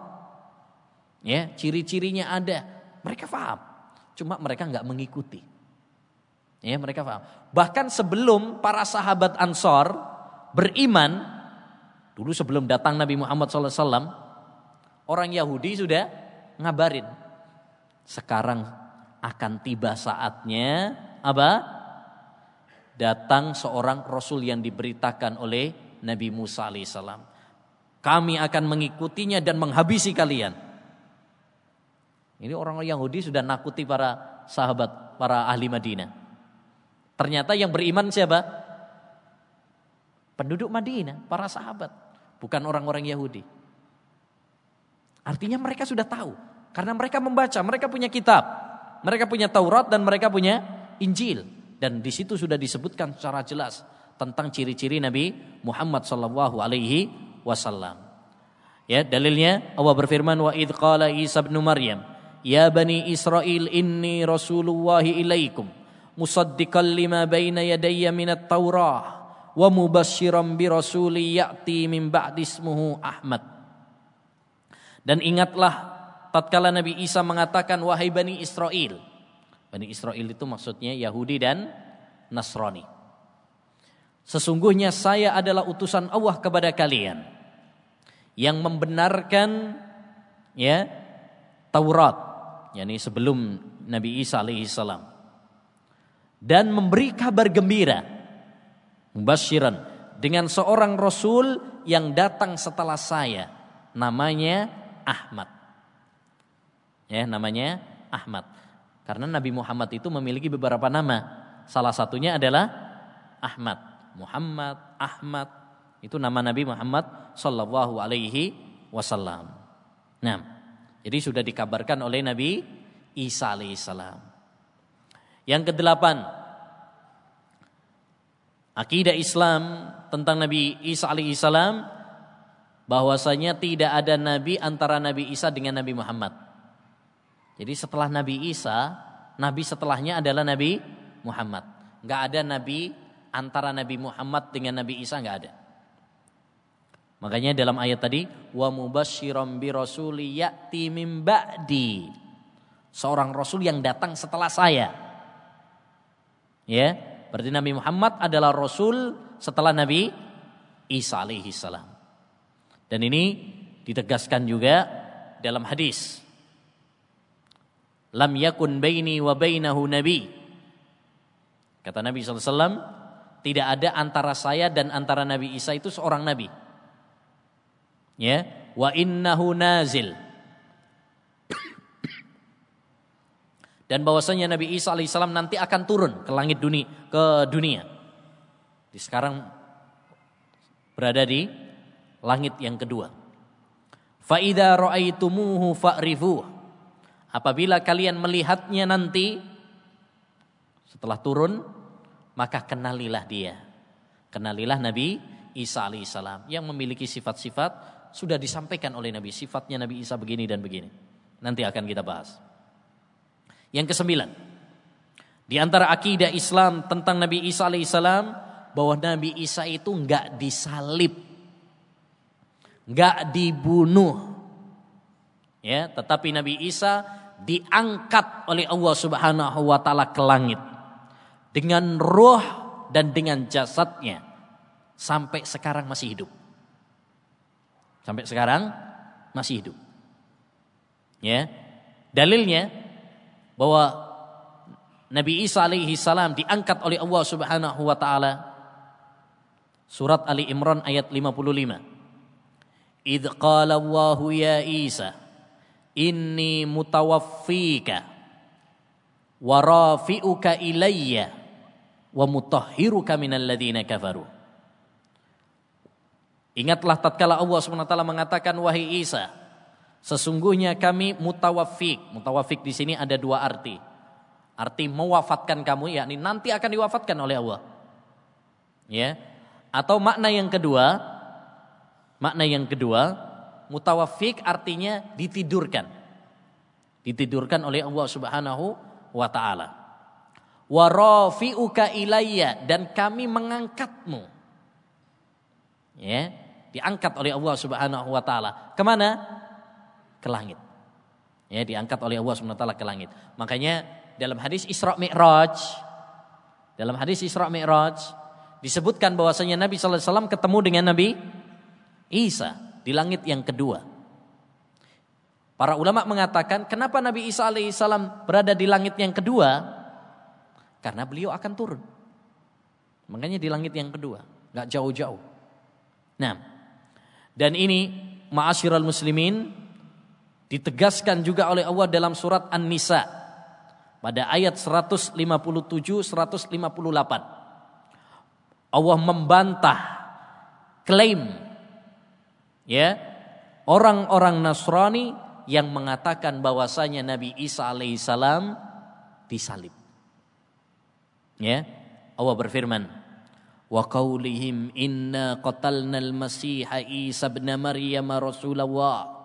Ya, ciri-cirinya ada, mereka paham. Cuma mereka nggak mengikuti. Ya, mereka paham. Bahkan sebelum para sahabat Ansor beriman, dulu sebelum datang Nabi Muhammad SAW, orang Yahudi sudah ngabarin. Sekarang akan tiba saatnya apa? Datang seorang rasul yang diberitakan oleh Nabi Musa alaihissalam. Kami akan mengikutinya dan menghabisi kalian. Ini orang Yahudi sudah nakuti para sahabat, para ahli Madinah. Ternyata yang beriman siapa? Penduduk Madinah, para sahabat, bukan orang-orang Yahudi. Artinya mereka sudah tahu karena mereka membaca, mereka punya kitab. Mereka punya Taurat dan mereka punya Injil dan di situ sudah disebutkan secara jelas tentang ciri-ciri Nabi Muhammad sallallahu alaihi wasallam. Ya, dalilnya Allah berfirman wa id qala Isa bin Maryam, "Ya bani Israel inni rasulullah ilaikum musaddiqan lima baina yadayya minat Taurah wa bi rasuli ya'ti min ba'di Ahmad." Dan ingatlah tatkala Nabi Isa mengatakan wahai Bani Israel. Bani Israel itu maksudnya Yahudi dan Nasrani. Sesungguhnya saya adalah utusan Allah kepada kalian yang membenarkan ya Taurat, yakni sebelum Nabi Isa alaihissalam dan memberi kabar gembira mubasyiran dengan seorang rasul yang datang setelah saya namanya Ahmad ya namanya Ahmad. Karena Nabi Muhammad itu memiliki beberapa nama. Salah satunya adalah Ahmad. Muhammad, Ahmad itu nama Nabi Muhammad sallallahu alaihi wasallam. Nah, jadi sudah dikabarkan oleh Nabi Isa alaihissalam. Yang kedelapan, akidah Islam tentang Nabi Isa alaihissalam bahwasanya tidak ada nabi antara Nabi Isa dengan Nabi Muhammad. Jadi setelah Nabi Isa, nabi setelahnya adalah Nabi Muhammad. Enggak ada nabi antara Nabi Muhammad dengan Nabi Isa enggak ada. Makanya dalam ayat tadi wa mubasysyiran bi rasuli ya'ti min ba'di. Seorang rasul yang datang setelah saya. Ya, berarti Nabi Muhammad adalah rasul setelah Nabi Isa alaihi salam. Dan ini ditegaskan juga dalam hadis lam yakun baini wa bainahu nabi. Kata Nabi SAW, tidak ada antara saya dan antara Nabi Isa itu seorang nabi. Ya, wa innahu nazil. Dan bahwasanya Nabi Isa alaihissalam nanti akan turun ke langit dunia, ke dunia. Di sekarang berada di langit yang kedua. Fa idza ra'aitumuhu fa'rifuh. Apabila kalian melihatnya nanti setelah turun, maka kenalilah dia. Kenalilah Nabi Isa alaihissalam yang memiliki sifat-sifat sudah disampaikan oleh Nabi. Sifatnya Nabi Isa begini dan begini. Nanti akan kita bahas. Yang kesembilan, di antara akidah Islam tentang Nabi Isa alaihissalam bahwa Nabi Isa itu nggak disalib, nggak dibunuh, ya, tetapi Nabi Isa diangkat oleh Allah Subhanahu wa taala ke langit dengan roh dan dengan jasadnya sampai sekarang masih hidup. Sampai sekarang masih hidup. Ya. Dalilnya bahwa Nabi Isa alaihi salam diangkat oleh Allah Subhanahu wa taala. Surat Ali Imran ayat 55. Idz qala Allahu ya Isa Inni mutawaffika wa rafi'uka ilayya wa mutahhiruka minal ladzina kafaru. Ingatlah tatkala Allah SWT mengatakan wahai Isa, sesungguhnya kami mutawafik. Mutawafik di sini ada dua arti. Arti mewafatkan kamu yakni nanti akan diwafatkan oleh Allah. Ya. Atau makna yang kedua, makna yang kedua, mutawafik artinya ditidurkan. Ditidurkan oleh Allah Subhanahu wa taala. Wa rafi'uka ilayya dan kami mengangkatmu. Ya, diangkat oleh Allah Subhanahu wa taala. Ke mana? Ke langit. Ya, diangkat oleh Allah Subhanahu taala ke langit. Makanya dalam hadis Isra Mi'raj dalam hadis Isra Mi'raj disebutkan bahwasanya Nabi sallallahu alaihi wasallam ketemu dengan Nabi Isa di langit yang kedua. Para ulama mengatakan kenapa Nabi Isa alaihissalam berada di langit yang kedua? Karena beliau akan turun. Makanya di langit yang kedua, nggak jauh-jauh. Nah, dan ini ma'asyiral muslimin ditegaskan juga oleh Allah dalam surat An-Nisa pada ayat 157 158. Allah membantah klaim ya orang-orang Nasrani yang mengatakan bahwasanya Nabi Isa alaihissalam disalib. Ya, Allah berfirman, wa qaulihim inna qatalna al-masih Isa ibn Maryam Rasulullah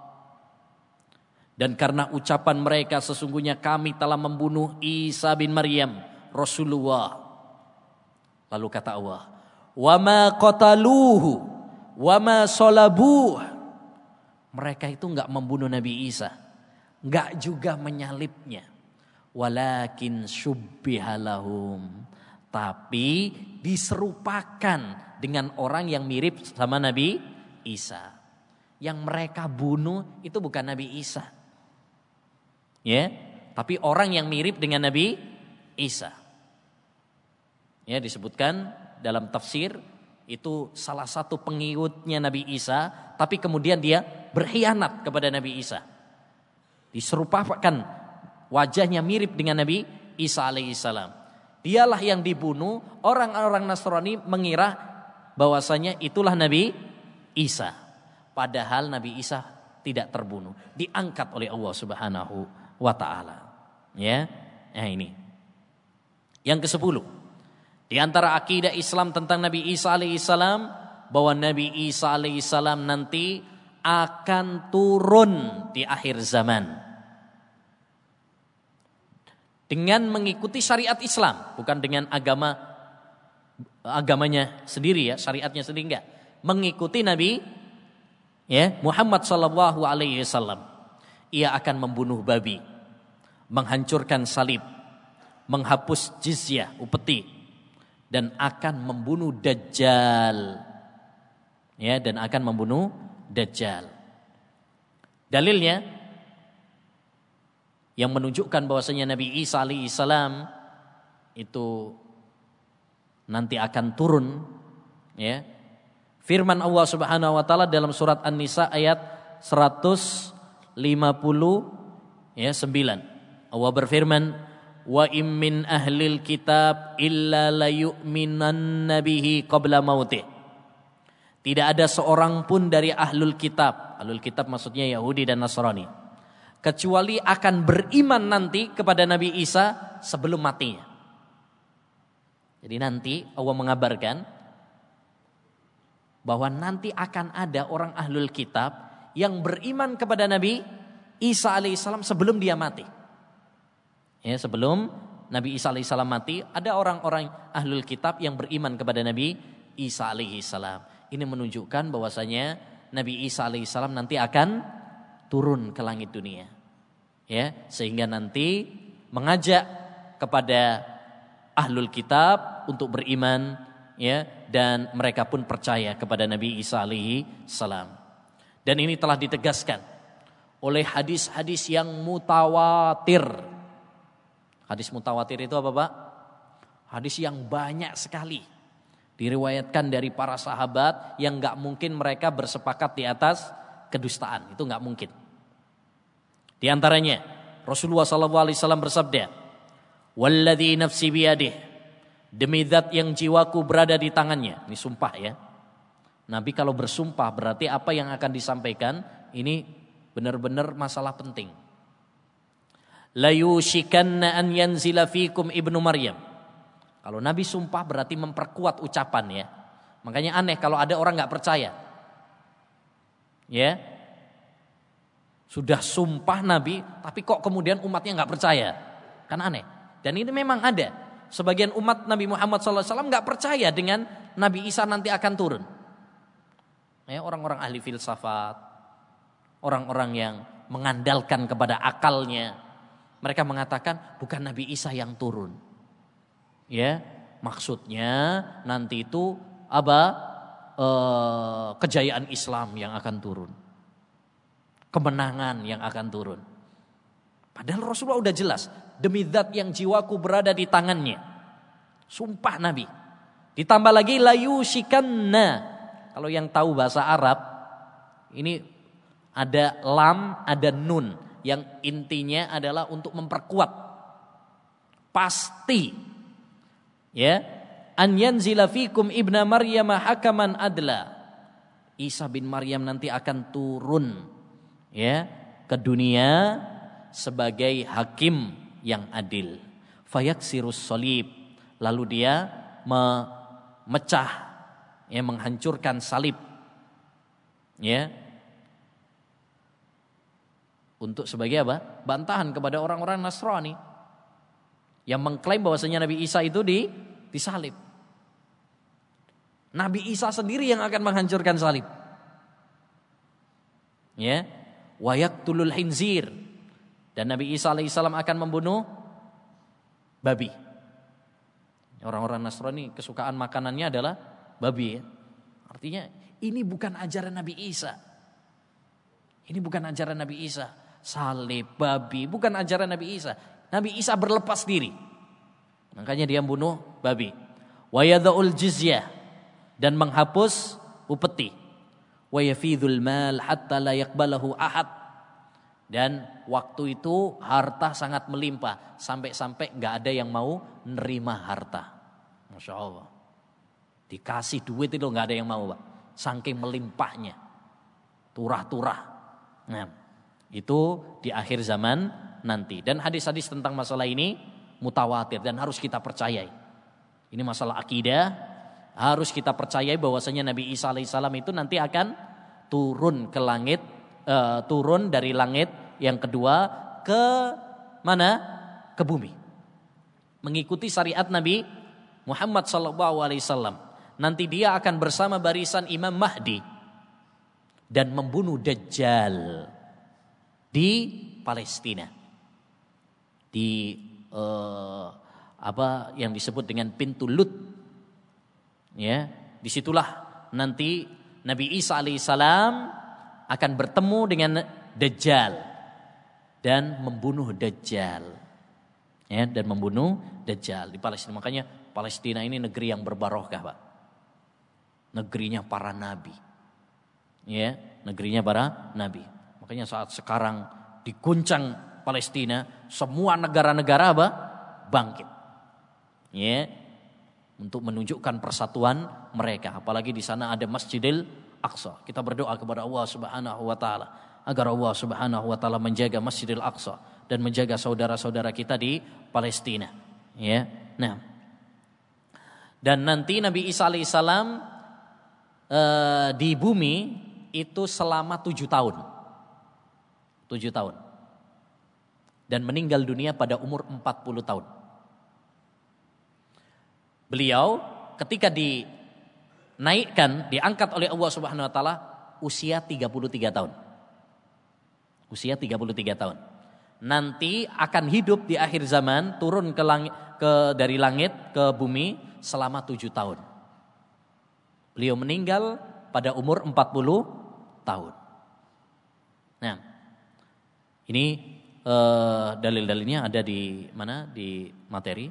dan karena ucapan mereka sesungguhnya kami telah membunuh Isa bin Maryam Rasulullah lalu kata Allah wa ma qataluhu wa ma salabuh mereka itu enggak membunuh Nabi Isa enggak juga menyalibnya walakin syubbihalahum tapi diserupakan dengan orang yang mirip sama Nabi Isa. Yang mereka bunuh itu bukan Nabi Isa. Ya, tapi orang yang mirip dengan Nabi Isa. Ya, disebutkan dalam tafsir itu salah satu pengikutnya Nabi Isa, tapi kemudian dia berkhianat kepada Nabi Isa. Diserupakan wajahnya mirip dengan Nabi Isa alaihissalam. Dialah yang dibunuh, orang-orang Nasrani mengira bahwasanya itulah Nabi Isa. Padahal Nabi Isa tidak terbunuh, diangkat oleh Allah Subhanahu wa taala. Ya. Nah ini. Yang ke-10. Di antara akidah Islam tentang Nabi Isa alaihissalam bahwa Nabi Isa alaihissalam nanti akan turun di akhir zaman dengan mengikuti syariat Islam, bukan dengan agama agamanya sendiri ya, syariatnya sendiri enggak. Mengikuti Nabi ya Muhammad sallallahu alaihi wasallam ia akan membunuh babi, menghancurkan salib, menghapus jizyah, upeti, dan akan membunuh dajjal. Ya, dan akan membunuh dajjal. Dalilnya yang menunjukkan bahwasanya Nabi Isa alaihissalam itu nanti akan turun ya firman Allah Subhanahu wa taala dalam surat An-Nisa ayat 100 59. Ya, Allah berfirman, "Wa im min ahlil kitab illa la yu'minan nabihi qabla mautih." Tidak ada seorang pun dari ahlul kitab. Ahlul kitab maksudnya Yahudi dan Nasrani. Kecuali akan beriman nanti kepada Nabi Isa sebelum matinya. Jadi nanti Allah mengabarkan bahwa nanti akan ada orang ahlul kitab yang beriman kepada Nabi Isa alaihissalam sebelum dia mati. Ya, sebelum Nabi Isa alaihissalam mati, ada orang-orang ahlul kitab yang beriman kepada Nabi Isa alaihissalam. Ini menunjukkan bahwasanya Nabi Isa alaihissalam nanti akan turun ke langit dunia. Ya, sehingga nanti mengajak kepada ahlul kitab untuk beriman ya dan mereka pun percaya kepada Nabi Isa alaihi salam. Dan ini telah ditegaskan oleh hadis-hadis yang mutawatir. Hadis mutawatir itu apa, Pak? Hadis yang banyak sekali diriwayatkan dari para sahabat yang nggak mungkin mereka bersepakat di atas kedustaan itu nggak mungkin. Di antaranya Rasulullah SAW bersabda, Walladhi nafsi biyadih. Demi zat yang jiwaku berada di tangannya. Ini sumpah ya. Nabi kalau bersumpah berarti apa yang akan disampaikan ini benar-benar masalah penting. La yushikanna an yanzila fikum ibnu Maryam. Kalau Nabi sumpah berarti memperkuat ucapan ya. Makanya aneh kalau ada orang nggak percaya. Ya. Sudah sumpah Nabi tapi kok kemudian umatnya nggak percaya. Kan aneh. Dan ini memang ada. Sebagian umat Nabi Muhammad SAW nggak percaya dengan Nabi Isa nanti akan turun. Ya, orang-orang ahli filsafat, orang-orang yang mengandalkan kepada akalnya, mereka mengatakan bukan Nabi Isa yang turun. Ya, maksudnya nanti itu apa? E, kejayaan Islam yang akan turun. Kemenangan yang akan turun. Padahal Rasulullah udah jelas, demi zat yang jiwaku berada di tangannya. Sumpah Nabi. Ditambah lagi layu shikanna kalau yang tahu bahasa Arab, ini ada lam, ada nun yang intinya adalah untuk memperkuat. Pasti. Ya. An yanzila fikum ibna Maryam hakaman adla. Isa bin Maryam nanti akan turun ya ke dunia sebagai hakim yang adil. Fayaksirus solib. Lalu dia memecah ya menghancurkan salib ya untuk sebagai apa? bantahan kepada orang-orang Nasrani yang mengklaim bahwasanya Nabi Isa itu di disalib. Nabi Isa sendiri yang akan menghancurkan salib. Ya, wayak tulul hinzir dan Nabi Isa alaihissalam akan membunuh babi. Orang-orang Nasrani kesukaan makanannya adalah babi ya. Artinya ini bukan ajaran Nabi Isa. Ini bukan ajaran Nabi Isa. Salib, babi, bukan ajaran Nabi Isa. Nabi Isa berlepas diri. Makanya dia bunuh babi. Wayadha'ul jizyah. Dan menghapus upeti. Wayafidhul mal hatta la yakbalahu ahad. Dan waktu itu harta sangat melimpah. Sampai-sampai gak ada yang mau nerima harta. Masya Allah. Dikasih duit itu nggak ada yang mau, Pak. Saking melimpahnya. Turah-turah. Nah, itu di akhir zaman nanti. Dan hadis-hadis tentang masalah ini mutawatir dan harus kita percayai. Ini masalah akidah, harus kita percayai bahwasanya Nabi Isa alaihissalam itu nanti akan turun ke langit, uh, turun dari langit yang kedua ke mana? Ke bumi. Mengikuti syariat Nabi Muhammad sallallahu alaihi wasallam nanti dia akan bersama barisan Imam Mahdi dan membunuh Dajjal di Palestina. Di uh, apa yang disebut dengan pintu Lut. Ya, di situlah nanti Nabi Isa alaihissalam akan bertemu dengan Dajjal dan membunuh Dajjal. Ya, dan membunuh Dajjal di Palestina. Makanya Palestina ini negeri yang berbarokah, Pak negerinya para nabi. Ya, negerinya para nabi. Makanya saat sekarang diguncang Palestina, semua negara-negara apa? bangkit. Ya, untuk menunjukkan persatuan mereka. Apalagi di sana ada Masjidil Aqsa. Kita berdoa kepada Allah Subhanahu wa taala agar Allah Subhanahu wa taala menjaga Masjidil Aqsa dan menjaga saudara-saudara kita di Palestina. Ya. Nah. Dan nanti Nabi Isa alaihissalam Eh, di bumi itu selama tujuh tahun. Tujuh tahun. Dan meninggal dunia pada umur 40 tahun. Beliau ketika dinaikkan, diangkat oleh Allah Subhanahu wa taala usia 33 tahun. Usia 33 tahun. Nanti akan hidup di akhir zaman turun ke langit ke dari langit ke bumi selama tujuh tahun. Beliau meninggal pada umur 40 tahun. Nah, ini uh, dalil-dalilnya ada di mana? Di materi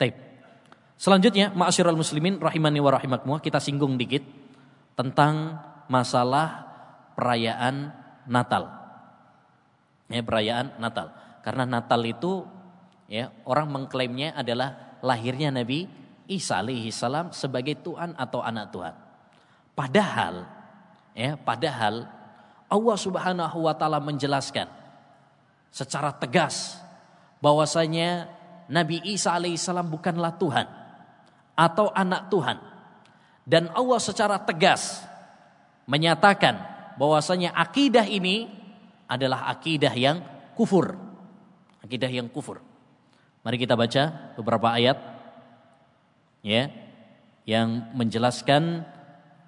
tape. Selanjutnya, ma'asyiral muslimin rahimani wa rahimakumullah, kita singgung dikit tentang masalah perayaan Natal. Ya, perayaan Natal. Karena Natal itu ya orang mengklaimnya adalah lahirnya Nabi Isa alaihi salam sebagai Tuhan atau anak Tuhan. Padahal ya, padahal Allah Subhanahu wa taala menjelaskan secara tegas bahwasanya Nabi Isa alaihissalam bukanlah Tuhan atau anak Tuhan. Dan Allah secara tegas menyatakan bahwasanya akidah ini adalah akidah yang kufur. Akidah yang kufur. Mari kita baca beberapa ayat ya yang menjelaskan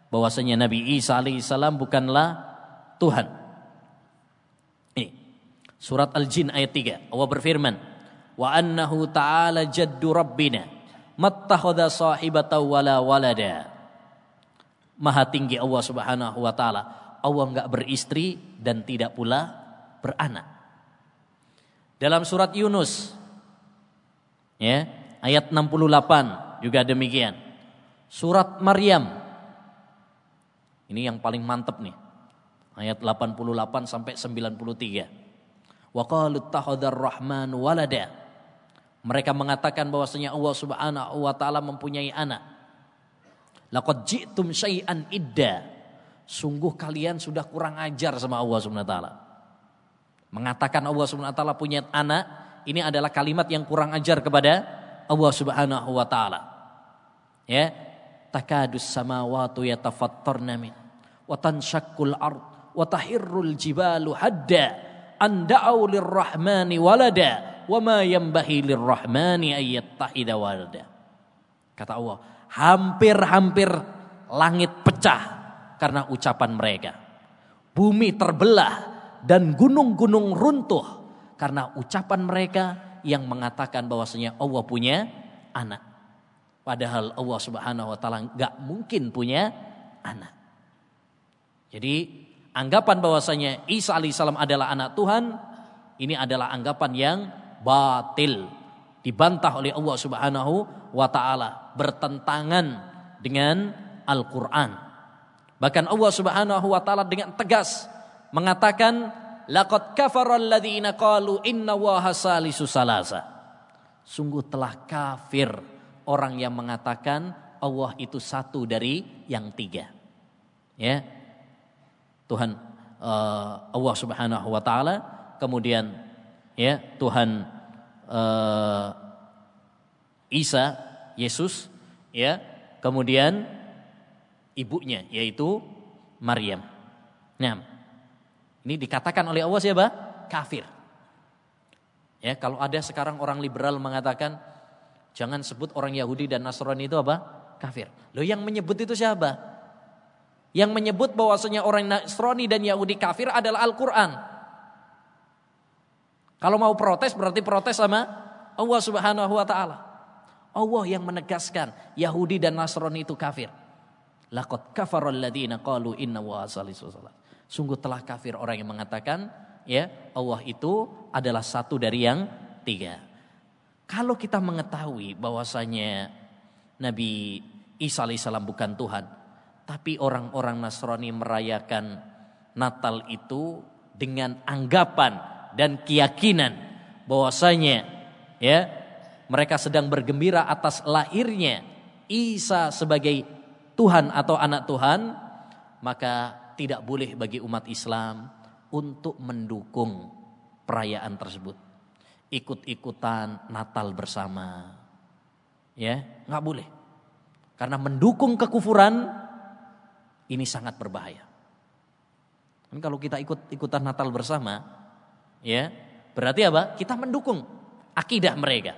bahwasanya Nabi Isa alaihissalam bukanlah Tuhan. Ini surat Al-Jin ayat 3. Allah berfirman, "Wa annahu ta'ala jaddu rabbina mattakhadha sahibata wala walada." Maha tinggi Allah Subhanahu wa taala. Allah enggak beristri dan tidak pula beranak. Dalam surat Yunus Ya, ayat 68 juga demikian. Surat Maryam. Ini yang paling mantap nih. Ayat 88 sampai 93. Wa qalu rahman walada. Mereka mengatakan bahwasanya Allah Subhanahu wa taala mempunyai anak. Laqad ji'tum syai'an idda. Sungguh kalian sudah kurang ajar sama Allah Subhanahu wa taala. Mengatakan Allah Subhanahu wa taala punya anak ini adalah kalimat yang kurang ajar kepada Allah Subhanahu wa taala. Ya, takadus samawati yatafattarna min wa tanshaqqul ard wa tahirrul jibalu hadda an da'u lirrahmani walada wa ma yanbahi lirrahmani ayyattahida walada. Kata Allah, hampir-hampir langit pecah karena ucapan mereka. Bumi terbelah dan gunung-gunung runtuh karena ucapan mereka yang mengatakan bahwasanya Allah punya anak. Padahal Allah Subhanahu wa taala nggak mungkin punya anak. Jadi anggapan bahwasanya Isa alaihissalam adalah anak Tuhan ini adalah anggapan yang batil dibantah oleh Allah Subhanahu wa taala bertentangan dengan Al-Qur'an. Bahkan Allah Subhanahu wa taala dengan tegas mengatakan Laqad kafara alladziina qalu inna Allaha salisu salasa. Sungguh telah kafir orang yang mengatakan Allah itu satu dari yang tiga. Ya. Tuhan uh, Allah Subhanahu wa taala kemudian ya Tuhan uh, Isa Yesus ya kemudian ibunya yaitu Maryam. Nah, ini dikatakan oleh Allah siapa? Kafir. Ya, kalau ada sekarang orang liberal mengatakan jangan sebut orang Yahudi dan Nasrani itu apa? Kafir. Loh yang menyebut itu siapa? Yang menyebut bahwasanya orang Nasrani dan Yahudi kafir adalah Al-Qur'an. Kalau mau protes berarti protes sama Allah Subhanahu wa taala. Allah yang menegaskan Yahudi dan Nasrani itu kafir. Laqad kafara alladziina qalu inna wa Sungguh telah kafir orang yang mengatakan ya Allah itu adalah satu dari yang tiga. Kalau kita mengetahui bahwasanya Nabi Isa alaihissalam bukan Tuhan, tapi orang-orang Nasrani merayakan Natal itu dengan anggapan dan keyakinan bahwasanya ya mereka sedang bergembira atas lahirnya Isa sebagai Tuhan atau anak Tuhan, maka tidak boleh bagi umat Islam untuk mendukung perayaan tersebut. Ikut-ikutan Natal bersama. Ya, nggak boleh. Karena mendukung kekufuran ini sangat berbahaya. Dan kalau kita ikut-ikutan Natal bersama, ya, berarti apa? Kita mendukung akidah mereka.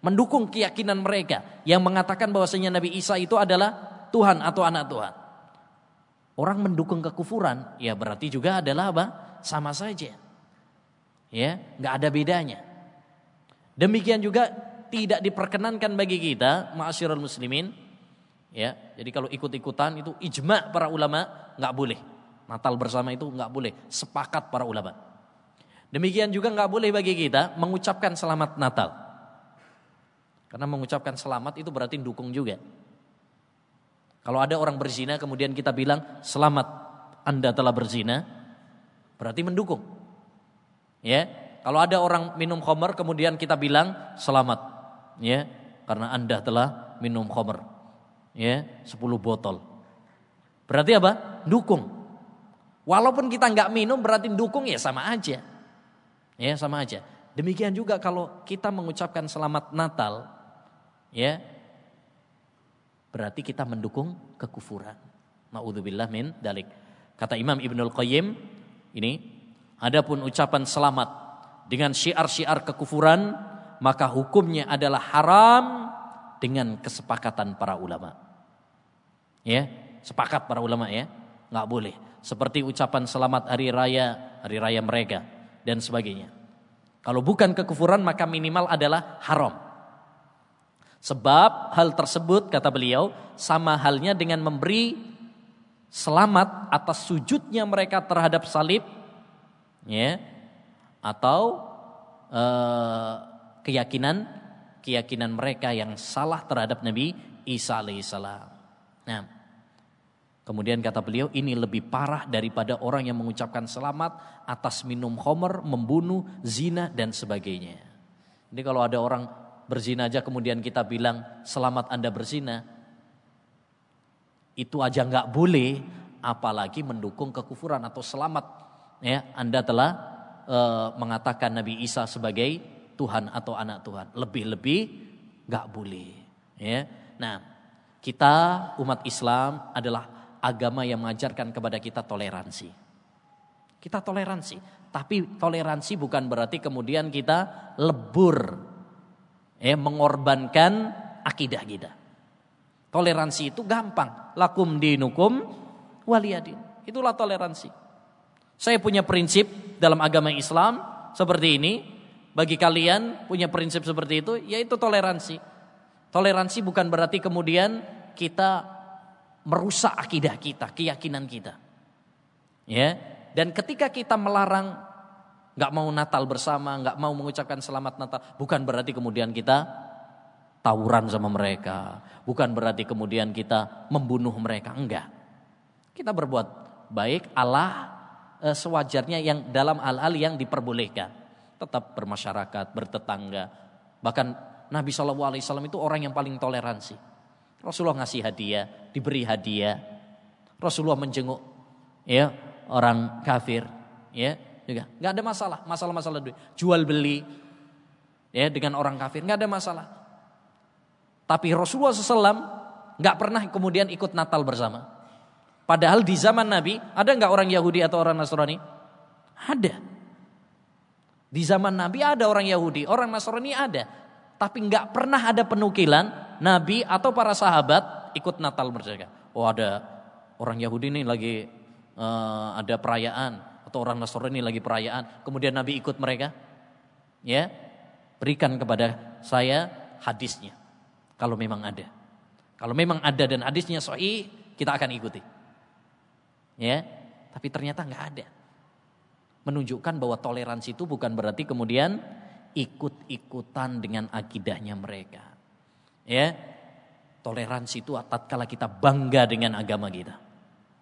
Mendukung keyakinan mereka yang mengatakan bahwasanya Nabi Isa itu adalah Tuhan atau anak Tuhan. Orang mendukung kekufuran, ya berarti juga adalah apa? Sama saja. Ya, nggak ada bedanya. Demikian juga tidak diperkenankan bagi kita, ma'asyiral muslimin, ya. Jadi kalau ikut-ikutan itu ijma para ulama nggak boleh. Natal bersama itu nggak boleh, sepakat para ulama. Demikian juga nggak boleh bagi kita mengucapkan selamat Natal. Karena mengucapkan selamat itu berarti dukung juga. Kalau ada orang berzina kemudian kita bilang selamat Anda telah berzina, berarti mendukung. Ya, Kalau ada orang minum khamr kemudian kita bilang selamat ya karena Anda telah minum khamr. Ya, 10 botol. Berarti apa? Dukung. Walaupun kita nggak minum berarti dukung ya sama aja. Ya, sama aja. Demikian juga kalau kita mengucapkan selamat Natal, ya, berarti kita mendukung kekufuran. Nauzubillah min dalik. Kata Imam Ibnul Qayyim, ini adapun ucapan selamat dengan syiar-syiar kekufuran, maka hukumnya adalah haram dengan kesepakatan para ulama. Ya, sepakat para ulama ya, nggak boleh. Seperti ucapan selamat hari raya, hari raya mereka dan sebagainya. Kalau bukan kekufuran maka minimal adalah haram. Sebab hal tersebut kata beliau sama halnya dengan memberi selamat atas sujudnya mereka terhadap salib ya atau uh, keyakinan keyakinan mereka yang salah terhadap Nabi Isa alaihissalam. Nah, Kemudian kata beliau ini lebih parah daripada orang yang mengucapkan selamat atas minum homer, membunuh, zina dan sebagainya. Ini kalau ada orang berzina aja kemudian kita bilang selamat anda berzina. Itu aja nggak boleh apalagi mendukung kekufuran atau selamat. Ya, anda telah e, mengatakan Nabi Isa sebagai Tuhan atau anak Tuhan. Lebih-lebih nggak boleh. Ya. Nah, kita umat Islam adalah agama yang mengajarkan kepada kita toleransi. Kita toleransi, tapi toleransi bukan berarti kemudian kita lebur, ya, mengorbankan akidah kita. Toleransi itu gampang, lakum dinukum waliyadin. Itulah toleransi. Saya punya prinsip dalam agama Islam seperti ini. Bagi kalian punya prinsip seperti itu, yaitu toleransi. Toleransi bukan berarti kemudian kita merusak akidah kita, keyakinan kita. Ya, dan ketika kita melarang nggak mau Natal bersama, nggak mau mengucapkan selamat Natal, bukan berarti kemudian kita tawuran sama mereka, bukan berarti kemudian kita membunuh mereka, enggak. Kita berbuat baik Allah e, sewajarnya yang dalam hal-hal yang diperbolehkan. Tetap bermasyarakat, bertetangga. Bahkan Nabi SAW itu orang yang paling toleransi. Rasulullah ngasih hadiah, diberi hadiah. Rasulullah menjenguk ya orang kafir, ya juga nggak ada masalah, masalah-masalah duit, jual beli ya dengan orang kafir nggak ada masalah. Tapi Rasulullah SAW nggak pernah kemudian ikut Natal bersama. Padahal di zaman Nabi ada nggak orang Yahudi atau orang Nasrani? Ada. Di zaman Nabi ada orang Yahudi, orang Nasrani ada. Tapi nggak pernah ada penukilan Nabi atau para sahabat ikut Natal bersama. Oh ada orang Yahudi ini lagi uh, ada perayaan atau orang Nasrani lagi perayaan, kemudian Nabi ikut mereka. Ya, berikan kepada saya hadisnya. Kalau memang ada. Kalau memang ada dan hadisnya sahih, kita akan ikuti. Ya, tapi ternyata nggak ada. Menunjukkan bahwa toleransi itu bukan berarti kemudian ikut-ikutan dengan akidahnya mereka. Ya, toleransi itu tatkala kita bangga dengan agama kita.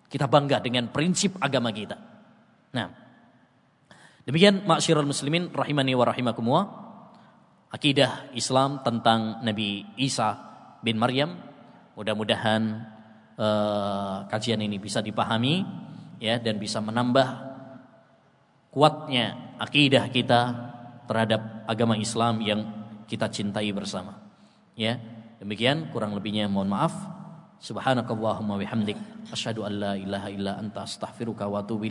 Kita bangga dengan prinsip agama kita. Nah, demikian maksyiral muslimin rahimani wa rahimakumullah. Akidah Islam tentang Nabi Isa bin Maryam. Mudah-mudahan uh, kajian ini bisa dipahami ya dan bisa menambah kuatnya akidah kita terhadap agama Islam yang kita cintai bersama. Ya, demikian kurang lebihnya mohon maaf. Subhanakallahumma bihamdik asyhadu an la ilaha illa anta astaghfiruka wa atubu.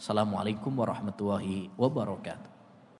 Assalamualaikum warahmatullahi wabarakatuh.